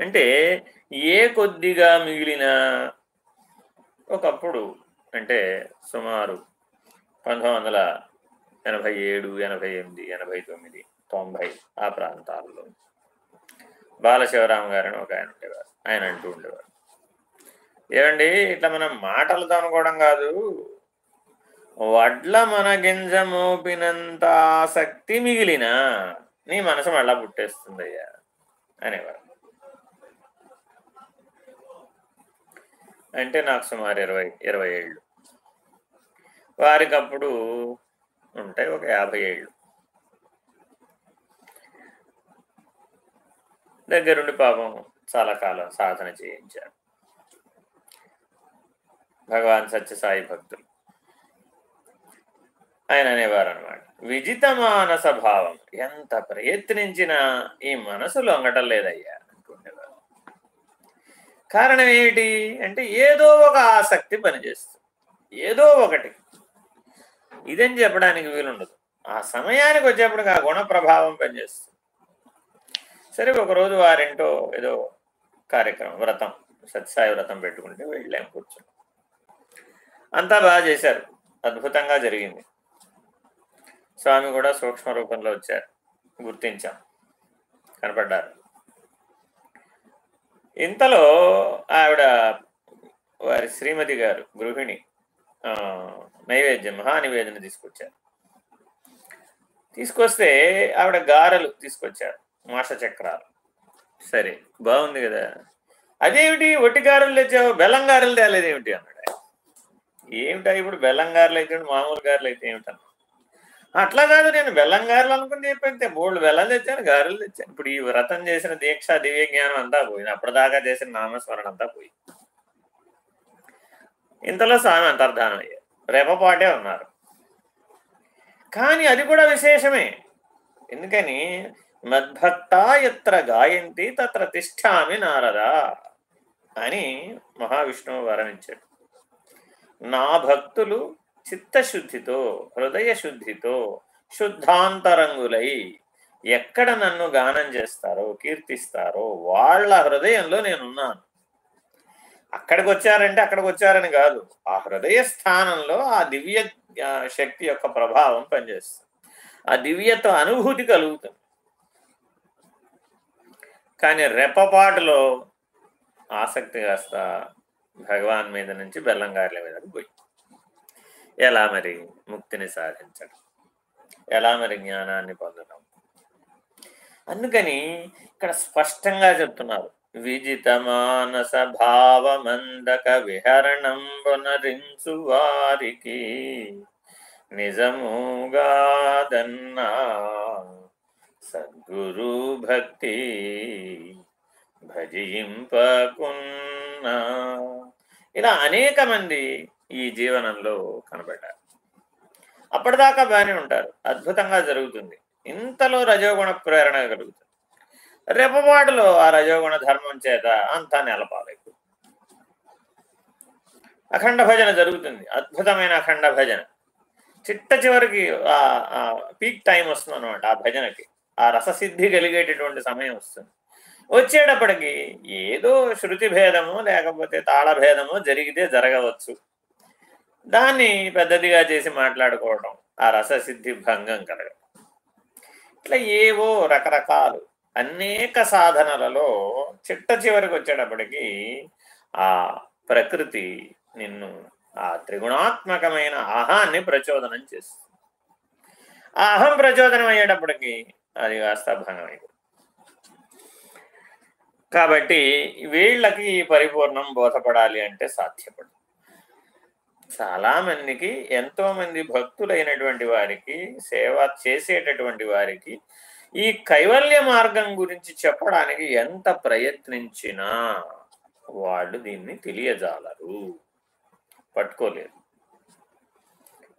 అంటే ఏ కొద్దిగా మిగిలిన ఒకప్పుడు అంటే సుమారు పంతొమ్మిది వందల ఎనభై ఏడు ఎనభై ఎనిమిది ఎనభై తొమ్మిది తొంభై ఆ ప్రాంతాల్లో బాలశివరామ్ గారని ఒక ఆయన ఉండేవారు. ఆయన అంటూ ఉండేవారు ఏమండి ఇట్లా మనం మాటలతో అనుకోవడం కాదు. వడ్ల మన గింజ మోపినంత ఆసక్తి మిగిలిన నీ మనసు మళ్ళా పుట్టేస్తుందయ్యా అనేవారు. అంటే నాకు సుమారు ఇరవై ఇరవై ఏళ్ళు. వారికి అప్పుడు ఉంటాయి ఒక యాభై ఏళ్ళు. దగ్గరుండి పాపం చాలా కాలం సాధన చేయించాడు. భగవాన్ సత్యసాయి భక్తులు. ఆయన అనేవారు అనమాట విజిత మానస భావం ఎంత ప్రయత్నించినా ఈ మనసు లొంగటం లేదయ్యా అనుకునేవారు. కారణం ఏమిటి అంటే ఏదో ఒక ఆసక్తి పనిచేస్తుంది. ఏదో ఒకటి. ఇదని చెప్పడానికి వీలుండదు. ఆ సమయానికి వచ్చేప్పటికి ఆ గుణ ప్రభావం పనిచేస్తుంది. సరే ఒకరోజు వారింటో ఏదో కార్యక్రమం వ్రతం సత్సాయి వ్రతం పెట్టుకుంటే వెళ్ళాం కూర్చొని అంతా బాగా చేశారు. అద్భుతంగా జరిగింది. స్వామి కూడా సూక్ష్మ రూపంలో వచ్చారు. గుర్తించాం. కనపడ్డారు. ఇంతలో ఆవిడ వారి శ్రీమతి గారు గృహిణి నైవేద్యం మహానివేదన తీసుకొచ్చారు. తీసుకొస్తే ఆవిడ గారెలు తీసుకొచ్చారు. మాష చక్రాలు సరే బాగుంది కదా. అదేమిటి? ఒట్టి తెచ్చావు? బెల్లంగారులు తేలేదేమిటి ఏమిటి అన్నాడు ఏమిటా ఇప్పుడు బెల్లంగారులు అయితే మామూలు గారులు అయితే ఏమిటన్నా? అట్లా కాదు నేను బెల్లం గారెలు అనుకుని చెప్పితే బోల్డ్ బెల్లం తెచ్చాను గారెలు తెచ్చాను. ఇప్పుడు ఈ వ్రతం చేసిన దీక్ష దివ్య జ్ఞానం అంతా పోయింది. అప్పటిదాకా చేసిన నామస్మరణ అంతా పోయి ఇంతలో స్వామి అంతర్ధానం అయ్యారు. రేపపాటే ఉన్నారు. కానీ అది కూడా విశేషమే. ఎందుకని? మద్భక్తా ఎత్ర గాయంతి తత్ర తిష్టామి నారదా అని మహావిష్ణువు వరణించాడు నా భక్తులు చిత్తశుద్ధితో హృదయ శుద్ధితో శుద్ధాంతరంగులై ఎక్కడ నన్ను గానం చేస్తారో కీర్తిస్తారో వాళ్ళ హృదయంలో నేనున్నాను. అక్కడికి వచ్చారంటే అక్కడికి వచ్చారని కాదు. ఆ హృదయ స్థానంలో ఆ దివ్య శక్తి యొక్క ప్రభావం పనిచేస్తుంది. ఆ దివ్యత అనుభూతి కలుగుతుంది. కానీ రెప్పపాటులో ఆసక్తి కాస్త భగవాన్ మీద నుంచి బెల్లంగారుల మీదకి పోయి. ఎలా మరి ముక్తిని సాధించడం? ఎలా మరి జ్ఞానాన్ని పొందడం? అందుకని ఇక్కడ స్పష్టంగా చెప్తున్నారు. విజితమానస భావమందక విహరణం పునరించు వారికి నిజముగాదన్నా సద్గురు భక్తి భజింపకున్నా ఇలా అనేక మంది ఈ జీవనంలో కనబడ్డారు. అప్పటిదాకా బాగానే ఉంటారు. అద్భుతంగా జరుగుతుంది. ఇంతలో రజోగుణ ప్రేరణ కలుగుతుంది. రెపపాటులో ఆ రజోగుణ ధర్మం చేత అంతా నెలపాలైపోతుంది. అఖండ భజన జరుగుతుంది. అద్భుతమైన అఖండ భజన. చిట్ట చివరికి ఆ పీక్ టైం వస్తుంది అనమాట ఆ భజనకి. ఆ రససిద్ధి కలిగేటటువంటి సమయం వస్తుంది. వచ్చేటప్పటికి ఏదో శృతి భేదము లేకపోతే తాళభేదము జరిగితే జరగవచ్చు. దాన్ని పెద్దదిగా చేసి మాట్లాడుకోవడం ఆ రససిద్ధి భంగం కలగడం ఇట్లా ఏవో రకరకాలు అనేక సాధనలలో చిట్ట చివరికి వచ్చేటప్పటికి ఆ ప్రకృతి నిన్ను ఆ త్రిగుణాత్మకమైన అహాన్ని ప్రచోదనం చేస్తుంది. ఆ అహం ప్రచోదనం అయ్యేటప్పటికి అది కాస్త భంగమైంది కాబట్టి వీళ్ళకి పరిపూర్ణం బోధపడాలి అంటే సాధ్యపడు చాలా మందికి ఎంతో మంది భక్తులైనటువంటి వారికి సేవ చేసేటటువంటి వారికి ఈ కైవల్య మార్గం గురించి చెప్పడానికి ఎంత ప్రయత్నించినా వాళ్ళు దీన్ని తెలియజాలరు. పట్టుకోలేరు.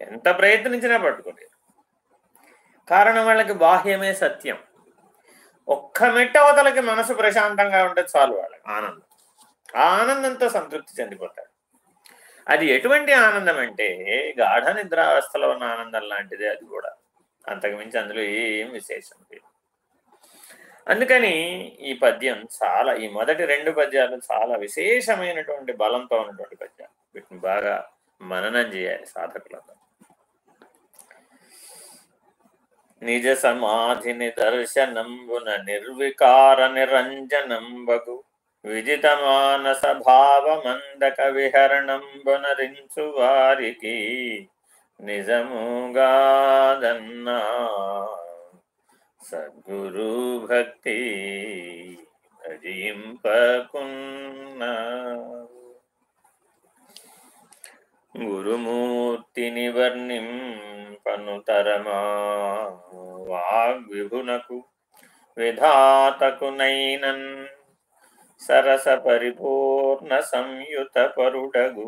ఎంత ప్రయత్నించినా పట్టుకోలేరు. కారణం వాళ్ళకి బాహ్యమే సత్యం. ఒక్క మెట్టవతలకి మనసు ప్రశాంతంగా ఉంటే చాలు వాళ్ళకి. ఆనందం. ఆ ఆనందంతో సంతృప్తి చెందిపోతారు. అది ఎటువంటి ఆనందం అంటే గాఢ నిద్రావస్థలో ఉన్న ఆనందం లాంటిదే అది కూడా. అంతకుమించి అందులో ఏం విశేషం లేదు. అందుకని ఈ పద్యం చాలా ఈ మొదటి రెండు పద్యాలు చాలా విశేషమైనటువంటి బలంతో ఉన్నటువంటి పద్యాలు. వీటిని బాగా మననం చేయాలి సాధకులందరూ. నిజ సమాధిని దర్శనంబున నిర్వికార నిరంజనంబగు. విజిత మానస భావమందక విహరణంబునరించు వారికి నిజముగాదన్నా. సద్గురు భక్తి భజింపకున్నా గురుమూర్తిని వర్ణింపనుతరమా వాగ్విభునకు విధాతకునైనన్ సరస పరిపూర్ణ సంయుత పరుడగు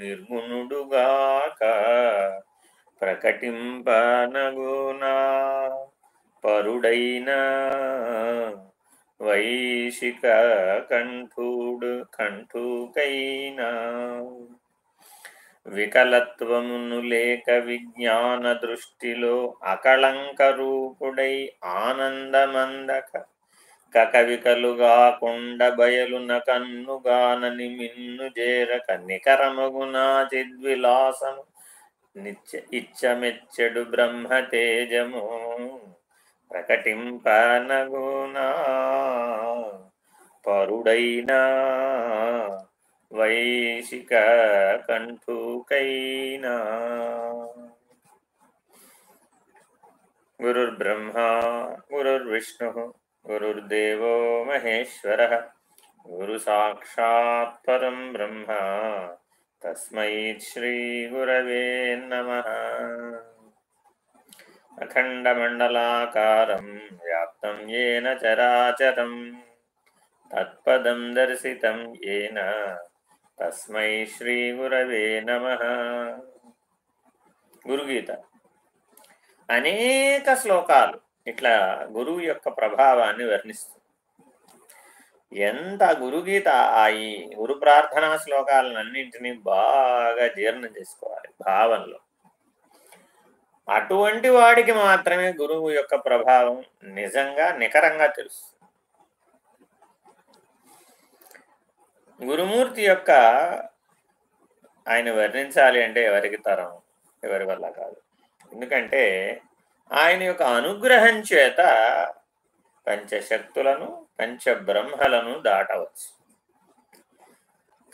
నిర్గుణుడుగాక ప్రకటింపనగునా పరుడైన వైశిక కంఠుడు కంఠూకైనా వికలత్వమును లేక విజ్ఞాన దృష్టిలో అకళంక రూపుడై ఆనందమందక కకవికలుగా కొండ బయలున కన్నుగానని మిన్ను చేరక నికరమగునా చిద్విలాసము. నిత్య ఇచ్చమెచ్చడు బ్రహ్మ తేజము ప్రకటింపనగునా. పరుడైనా వైశిక కంఠుకైనా గురుర్బ్రహ్మా గురుర్విష్ణు గురుర్దేవో మహేశ్వర గురు సాక్షాత్ పరం బ్రహ్మ తస్మై శ్రీ గురవే నమ అఖండమండలాకారం వ్యాప్తం ఏన చరాచరం తత్పదం దర్శితం ఏన తస్మై శ్రీ గురవే నమ. గురుగీత. అనేక శ్లోకాలు ఇట్లా గురువు యొక్క ప్రభావాన్ని వర్ణిస్తుంది. ఎంత గురుగీత ఆ ఈ గురు ప్రార్థనా శ్లోకాలన్నింటినీ బాగా జీర్ణం చేసుకోవాలి భావంలో అటువంటి వాడికి మాత్రమే గురువు యొక్క ప్రభావం నిజంగా నికరంగా తెలుస్తుంది. గురుమూర్తి యొక్క ఆయన వర్ణించాలి అంటే ఎవరికి తరం? ఎవరి వల్ల కాదు. ఎందుకంటే ఆయన యొక్క అనుగ్రహం చేత పంచశక్తులను పంచబ్రహ్మలను దాటవచ్చు.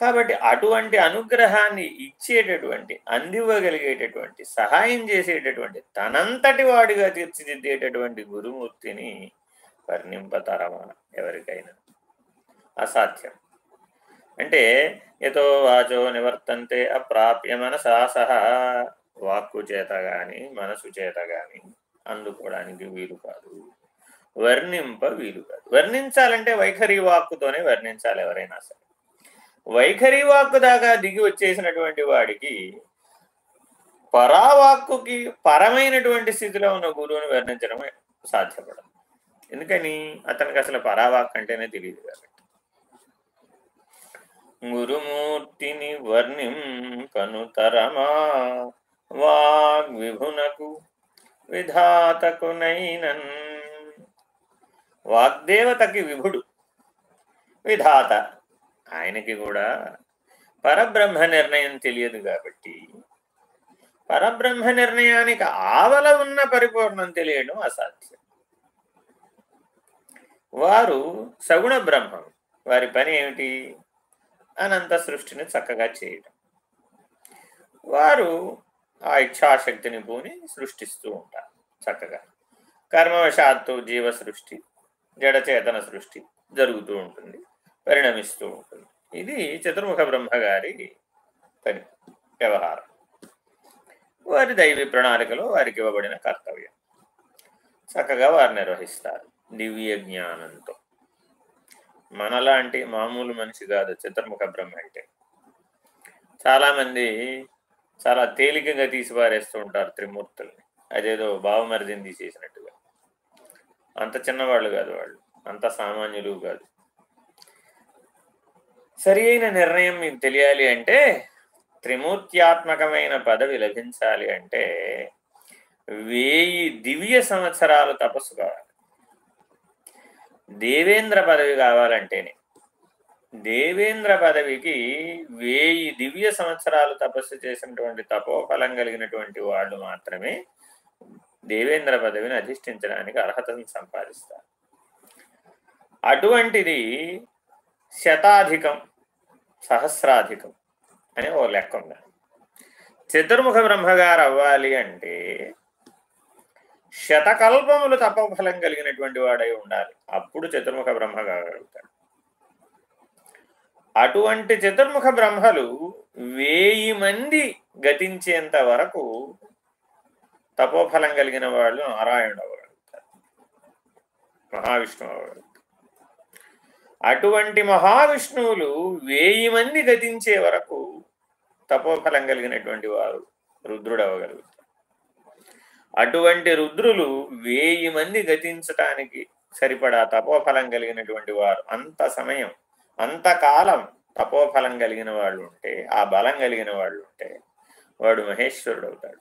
కాబట్టి అటువంటి అనుగ్రహాన్ని ఇచ్చేటటువంటి అందివ్వగలిగేటటువంటి సహాయం చేసేటటువంటి తనంతటి వాడిగా తీర్చిదిద్దేటటువంటి గురుమూర్తిని వర్ణింపతరమా ఎవరికైనా. అసాధ్యం. అంటే ఎతో వాచో నివర్తంతే అప్రాప్య మనసా సహా వాక్కు చేత గాని మనసు చేత గాని అందుకోవడానికి వీలు కాదు. వర్ణింప వీలు కాదు. వర్ణించాలంటే వైఖరి వాక్కుతోనే వర్ణించాలి ఎవరైనా సరే. వైఖరి వాక్కు దాకా దిగి వచ్చేసినటువంటి వాడికి పరావాక్కుకి పరమైనటువంటి స్థితిలో ఉన్న గురువుని వర్ణించడం సాధ్యపడదు. ఎందుకని? అతనికి అసలు పరావాక్ అంటేనే తెలియదు కాబట్టి గురుమూర్తిని వర్ణింపను తరమా. వాగ్విభునకు విధాతకునైనన్. వాగ్దేవతకి విభుడు. విధాత. ఆయనకి కూడా పరబ్రహ్మ నిర్ణయం తెలియదు కాబట్టి పరబ్రహ్మ నిర్ణయానికి ఆవల ఉన్న పరిపూర్ణం తెలియడం అసాధ్యం. వారు సగుణ బ్రహ్మం. వారి పని ఏమిటి? అనంత సృష్టిని చక్కగా చేయటం. వారు ఆ ఇచ్ఛాశక్తిని పూని సృష్టిస్తూ ఉంటారు చక్కగా. కర్మవశాత్తు జీవ సృష్టి జడచేతన సృష్టి జరుగుతూ ఉంటుంది పరిణమిస్తూ ఉంటుంది. ఇది చతుర్ముఖ బ్రహ్మగారి పని వ్యవహారం. వారి దైవీ ప్రణాళికలో వారికి ఇవ్వబడిన కర్తవ్యం. చక్కగా వారు నిర్వహిస్తారు. దివ్య జ్ఞానంతో. మనలాంటి మామూలు మనిషి కాదు చతుర్ముఖ బ్రహ్మ అంటే. చాలామంది చాలా తేలికగా తీసి పారేస్తూ ఉంటారు త్రిమూర్తుల్ని. అదేదో బావమరిదిని తీసేసినట్టుగా. అంత చిన్నవాళ్ళు కాదు వాళ్ళు. అంత సామాన్యులు కాదు. సరి అయిన నిర్ణయం మీకు తెలియాలి అంటే త్రిమూర్త్యాత్మకమైన పదవి లభించాలి అంటే వేయి దివ్య సంవత్సరాలు తపస్సు కావాలి. దేవేంద్ర పదవి కావాలంటేనే. దేవేంద్ర పదవికి వేయి దివ్య సంవత్సరాలు తపస్సు చేసినటువంటి తపోఫలం కలిగినటువంటి వాళ్ళు మాత్రమే దేవేంద్ర పదవిని అధిష్ఠించడానికి అర్హతను సంపాదిస్తారు. అటువంటిది శతాధికం సహస్రాధికం అనే ఓ లెక్క ఉంది చతుర్ముఖ బ్రహ్మగారు అవ్వాలి అంటే శతకల్పములు తపఫలం కలిగినటువంటి వాడై ఉండాలి. అప్పుడు చతుర్ముఖ బ్రహ్మ కాగలుగుతాడు. అటువంటి చతుర్ముఖ బ్రహ్మలు వేయి మంది గతించేంత వరకు తపోఫలం కలిగిన వాళ్ళు నారాయణుడు అవ్వగలుగుతారు మహావిష్ణువు అవ్వగలుగుతారు అటువంటి మహావిష్ణువులు వేయి మంది గతించే వరకు తపోఫలం కలిగినటువంటి వారు రుద్రుడు అవ్వగలుగుతారు అటువంటి రుద్రులు వేయి మంది గతించటానికి సరిపడా తపోఫలం కలిగినటువంటి వారు. అంత సమయం అంతకాలం తపోఫలం కలిగిన వాళ్ళు ఉంటే ఆ బలం కలిగిన వాళ్ళు ఉంటే వాడు మహేశ్వరుడు అవుతాడు.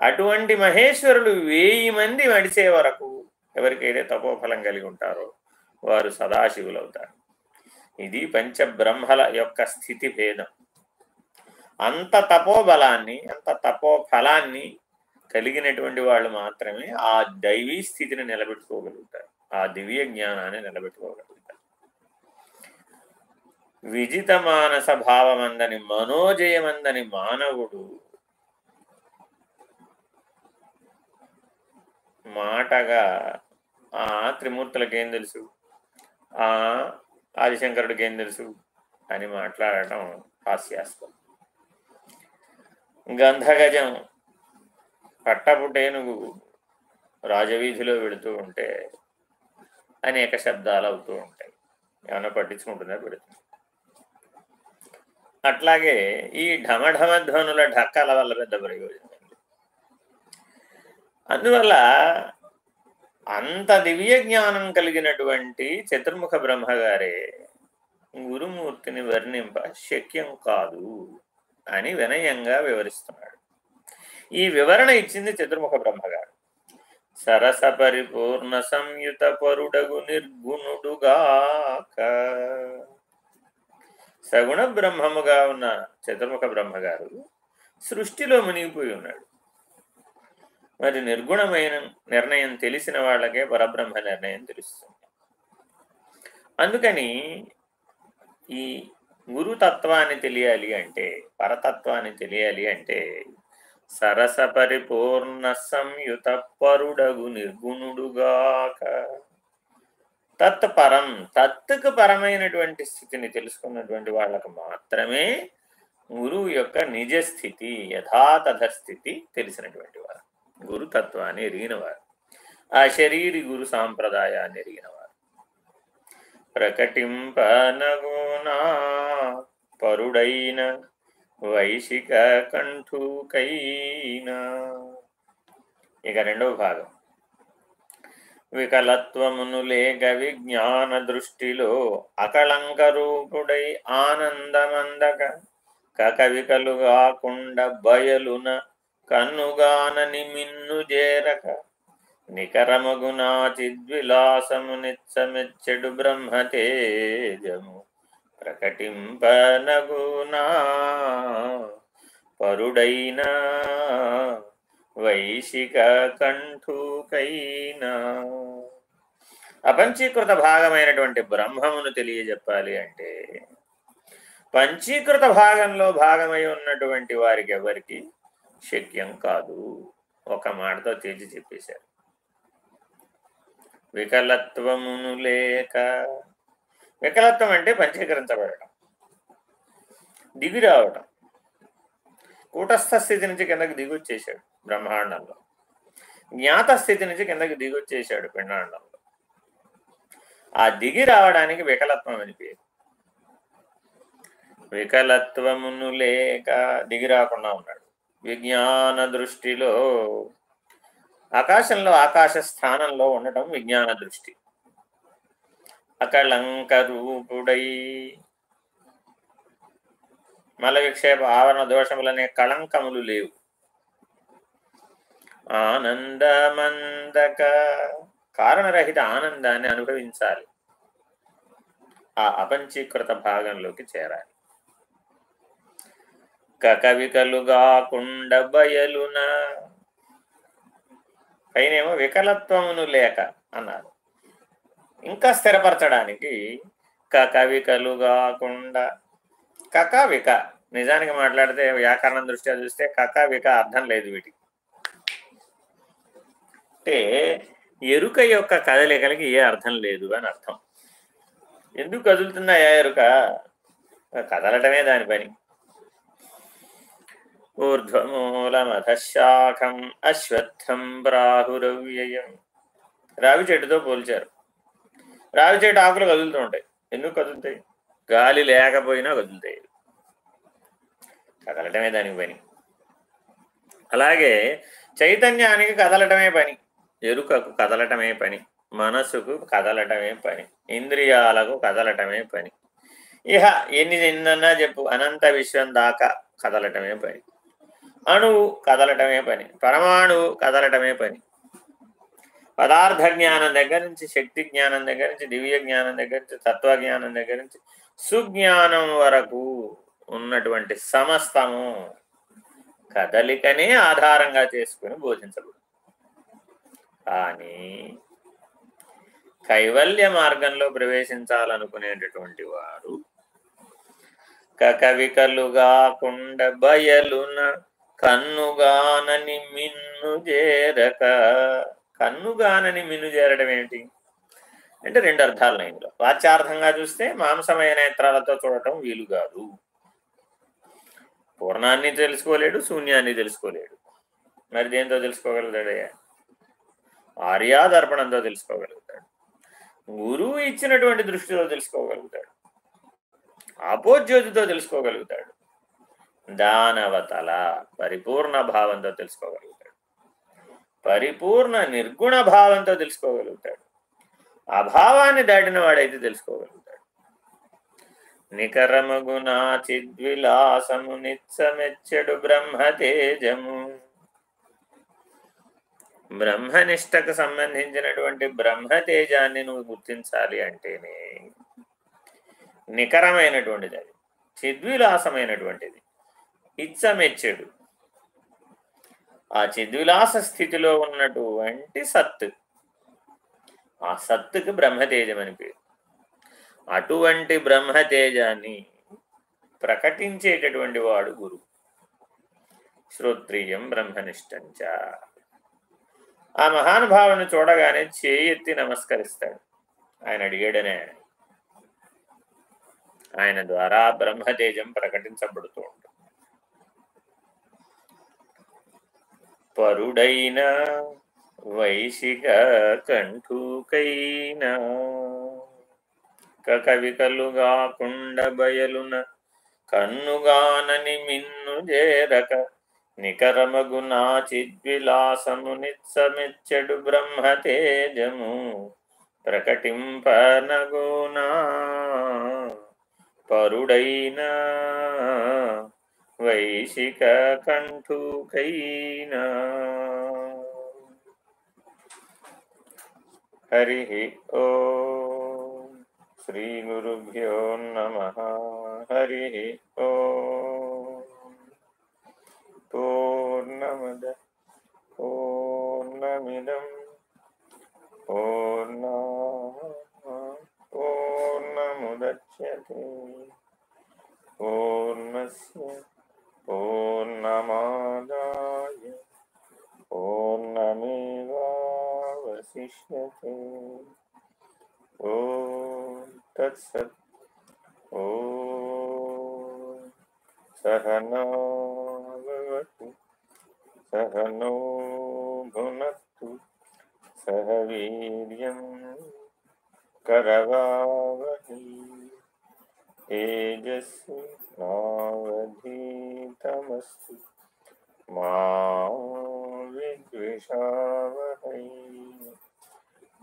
అటువంటి మహేశ్వరుడు వేయి మంది నడిచే వరకు ఎవరికైతే తపోఫలం కలిగి ఉంటారో వారు సదాశివులు అవుతారు. ఇది పంచబ్రహ్మల యొక్క స్థితి భేదం. అంత తపోబలాన్ని అంత తపోఫలాన్ని కలిగినటువంటి వాళ్ళు మాత్రమే ఆ దైవీ స్థితిని నిలబెట్టుకోగలుగుతారు. ఆ దివ్య జ్ఞానాన్ని నిలబెట్టుకోగలుగుతారు. విజిత మానస భావమందని మనోజయమందని మానవుడు మాటగా ఆ త్రిమూర్తులకేం తెలుసు? ఆ ఆదిశంకరుడికి ఏం తెలుసు? అని మాట్లాడటం హాస్యాస్పదం. గంధగజం పట్టపుటేనుగు రాజవీధిలో వెళుతూ ఉంటే అనేక శబ్దాలు అవుతూ ఉంటాయి. ఏమైనా పట్టించుకుంటుందా పెడుతుంది అట్లాగే ఈ ఢమఢమధ్వనుల ఢక్కల వల్ల పెద్ద ప్రయోజనం అందువల్ల అంత దివ్య జ్ఞానం కలిగినటువంటి చతుర్ముఖ బ్రహ్మగారే గురుమూర్తిని వర్ణింప శక్యం కాదు అని వినయంగా వివరిస్తున్నాడు. ఈ వివరణ ఇచ్చింది చతుర్ముఖ బ్రహ్మగారు. సరస పరిపూర్ణ సంయుత పరుడగు నిర్గుణుడుగాక. సగుణ బ్రహ్మముగా ఉన్న చతుర్ముఖ బ్రహ్మగారు సృష్టిలో మునిగిపోయి ఉన్నాడు. మరి నిర్గుణమైన నిర్ణయం తెలిసిన వాళ్ళకే పరబ్రహ్మ నిర్ణయం తెలుస్తుంది. అందుకని ఈ గురుతత్వాన్ని తెలియాలి అంటే పరతత్వాన్ని తెలియాలి అంటే సరస పరిపూర్ణ సంయుత పరుడగు నిర్గుణుడుగాక తత్పరం తత్తుకు పరమైనటువంటి స్థితిని తెలుసుకున్నటువంటి వాళ్ళకు మాత్రమే గురువు యొక్క నిజస్థితి యథాతథ స్థితి తెలిసినటువంటి వారు. గురుతత్వాన్ని ఎరిగినవారు. ఆ శరీరి గురు సాంప్రదాయాన్ని ఎరిగినవారు. ప్రకటింపనగునా పరుడైన వైశిక కంఠుకైనా ఇక రెండవ భాగం. వికలత్వమును లేక విజ్ఞాన దృష్టిలో అకళంక రూపుడై ఆనందమందక కకవికలు కాకుండా బయలున కన్నుగానని మిన్ను చేరక నికరమగునా చిద్విలాసము నిచ్చమెచ్చడు బ్రహ్మతేజము. ప్రకటింపనగునా? పరుడైన వైశిక కంఠుకైనా? అపంచీకృత భాగమైనటువంటి బ్రహ్మమును తెలియజెప్పాలి అంటే పంచీకృత భాగంలో భాగమై ఉన్నటువంటి వారికి ఎవరికి శక్యం కాదు. ఒక మాటతో తేల్చి చెప్పేశారు. వికలత్వమును లేక వికలత్వం అంటే పంచీకరించబడటం. దిగి రావటం. కూటస్థ స్థితి నుంచి కిందకి దిగొచ్చేసాడు బ్రహ్మాండంలో. జ్ఞాత స్థితి నుంచి కిందకి దిగొచ్చేసాడు పిండాండంలో. ఆ దిగి రావడానికి వికలత్వం అని పేరు. వికలత్వమును లేక దిగి రాకుండా ఉన్నాడు. విజ్ఞాన దృష్టిలో ఆకాశంలో ఆకాశ స్థానంలో ఉండటం విజ్ఞాన దృష్టి. అకళంక రూపుడై మల విక్షేప ఆవరణ దోషములనే కళంకములు లేవు. ఆనందమందక కారణరహిత ఆనందాన్ని అనుభవించాలి. ఆ అపంచీకృత భాగంలోకి చేరాలి. కకవికలుగా కుండ బయలున. పైనేమో వికలత్వమును లేక అన్నారు. ఇంకా స్థిరపరచడానికి కకవికలు కాకుండా కకావిక. నిజానికి మాట్లాడితే వ్యాకరణం దృష్ట్యా చూస్తే కకావిక అర్థం లేదు వీటికి. అంటే ఎరుక యొక్క కదలికలకి ఏ అర్థం లేదు అని అర్థం. ఎందుకు కదులుతుందా ఎరుక? కదలటమే దాని పని. ఊర్ధ్వమూలమధశాఖం అశ్వత్థం రాహురవ్యయం రావి చెట్టుతో పోల్చారు. రావి చెట్టు ఆకులు కదులుతూ ఉంటాయి. ఎందుకు కదులుతాయి? గాలి లేకపోయినా కదులుతాయి. కదలటమే దానికి పని. అలాగే చైతన్యానికి కదలటమే పని. ఎరుకకు కదలటమే పని. మనసుకు కదలటమే పని. ఇంద్రియాలకు కదలటమే పని. ఇహ ఎన్ని ఎన్నన్నా చెప్పు. అనంత విశ్వం దాకా కదలటమే పని. అణువు కదలటమే పని. పరమాణువు కదలటమే పని. పదార్థ జ్ఞానం దగ్గర నుంచి శక్తి జ్ఞానం దగ్గర నుంచి దివ్య జ్ఞానం దగ్గర నుంచి తత్వజ్ఞానం దగ్గర నుంచి సుజ్ఞానం వరకు ఉన్నటువంటి సమస్తము కదలికనే ఆధారంగా చేసుకుని బోధించబడు. కానీ కైవల్య మార్గంలో ప్రవేశించాలనుకునేటటువంటి వారు కవికలుగా కుండ బయలున కన్నుగానని మిన్ను చేరక కన్నుగానని మిన్ను చేరడం ఏంటి అంటే రెండు అర్థాలు ఇందులో. వాచ్యార్థంగా చూస్తే మాంసమయ నేత్రాలతో చూడటం వీలు కాదు. పూర్ణాన్ని తెలుసుకోలేడు శూన్యాన్ని తెలుసుకోలేడు. మరి దేంతో తెలుసుకోగలుగుతాడయ్యా? ఆర్యాదర్పణంతో తెలుసుకోగలుగుతాడు. గురువు ఇచ్చినటువంటి దృష్టితో తెలుసుకోగలుగుతాడు. ఆపోజ్యోతితో తెలుసుకోగలుగుతాడు. దానవతల పరిపూర్ణ భావంతో తెలుసుకోగలుగుతాడు. పరిపూర్ణ నిర్గుణ భావంతో తెలుసుకోగలుగుతాడు. అభావాన్ని దాటిన వాడైతే తెలుసుకోగలుగుతాడు. నికరమగునా చిద్విలాసము నిత్సమెచ్చడు బ్రహ్మతేజము. బ్రహ్మనిష్టకు సంబంధించినటువంటి బ్రహ్మతేజాన్ని నువ్వు గుర్తించాలి అంటేనే నికరమైనటువంటిది అది. చిద్విలాసమైనటువంటిది. ఇచ్చమెచ్చడు ఆ చిద్విలాస స్థితిలో ఉన్నటువంటి సత్తు. ఆ సత్తుకి బ్రహ్మతేజం అని పేరు. అటువంటి బ్రహ్మతేజాన్ని ప్రకటించేటటువంటి వాడు గురు. శ్రోత్రియం బ్రహ్మనిష్టంచ. ఆ మహానుభావుని చూడగానే చేయెత్తి నమస్కరిస్తాడు. ఆయన అడిగాడనే ఆయన ద్వారా బ్రహ్మతేజం ప్రకటించబడుతూ ఉంటుంది. పరుడైన వైశిక కంఠుకైనా కవికలుగా కుండబయలున కన్నుగానని మిన్ను చేరక నికరమగు నా చిద్విలాసము నిత్సమిచ్చడు బ్రహ్మతేజము ప్రకటింపనగునా పరుడైన వైశిక కంఠుకైనా హరి ఓ శ్రీగురుభ్యో నమ హరి ఓ పూర్ణమద పూర్ణమిదం పూర్ణ పూర్ణముద్యతే पूर्णमादाय पूर्णमेवावशिष्यते। ॐ तत्सत्। ॐ सहनो सहनो भुनक्तु सह वीर्यं करवावहै। तेजस्वी मावधीतमस्तु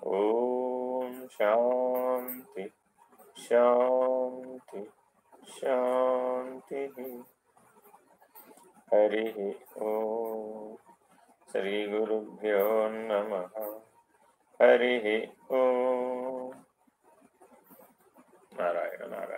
ओ शांति शांति शांति शान्ति ओ हरिः नम। श्रीगुरुभ्यो ओ नारायण नारायण।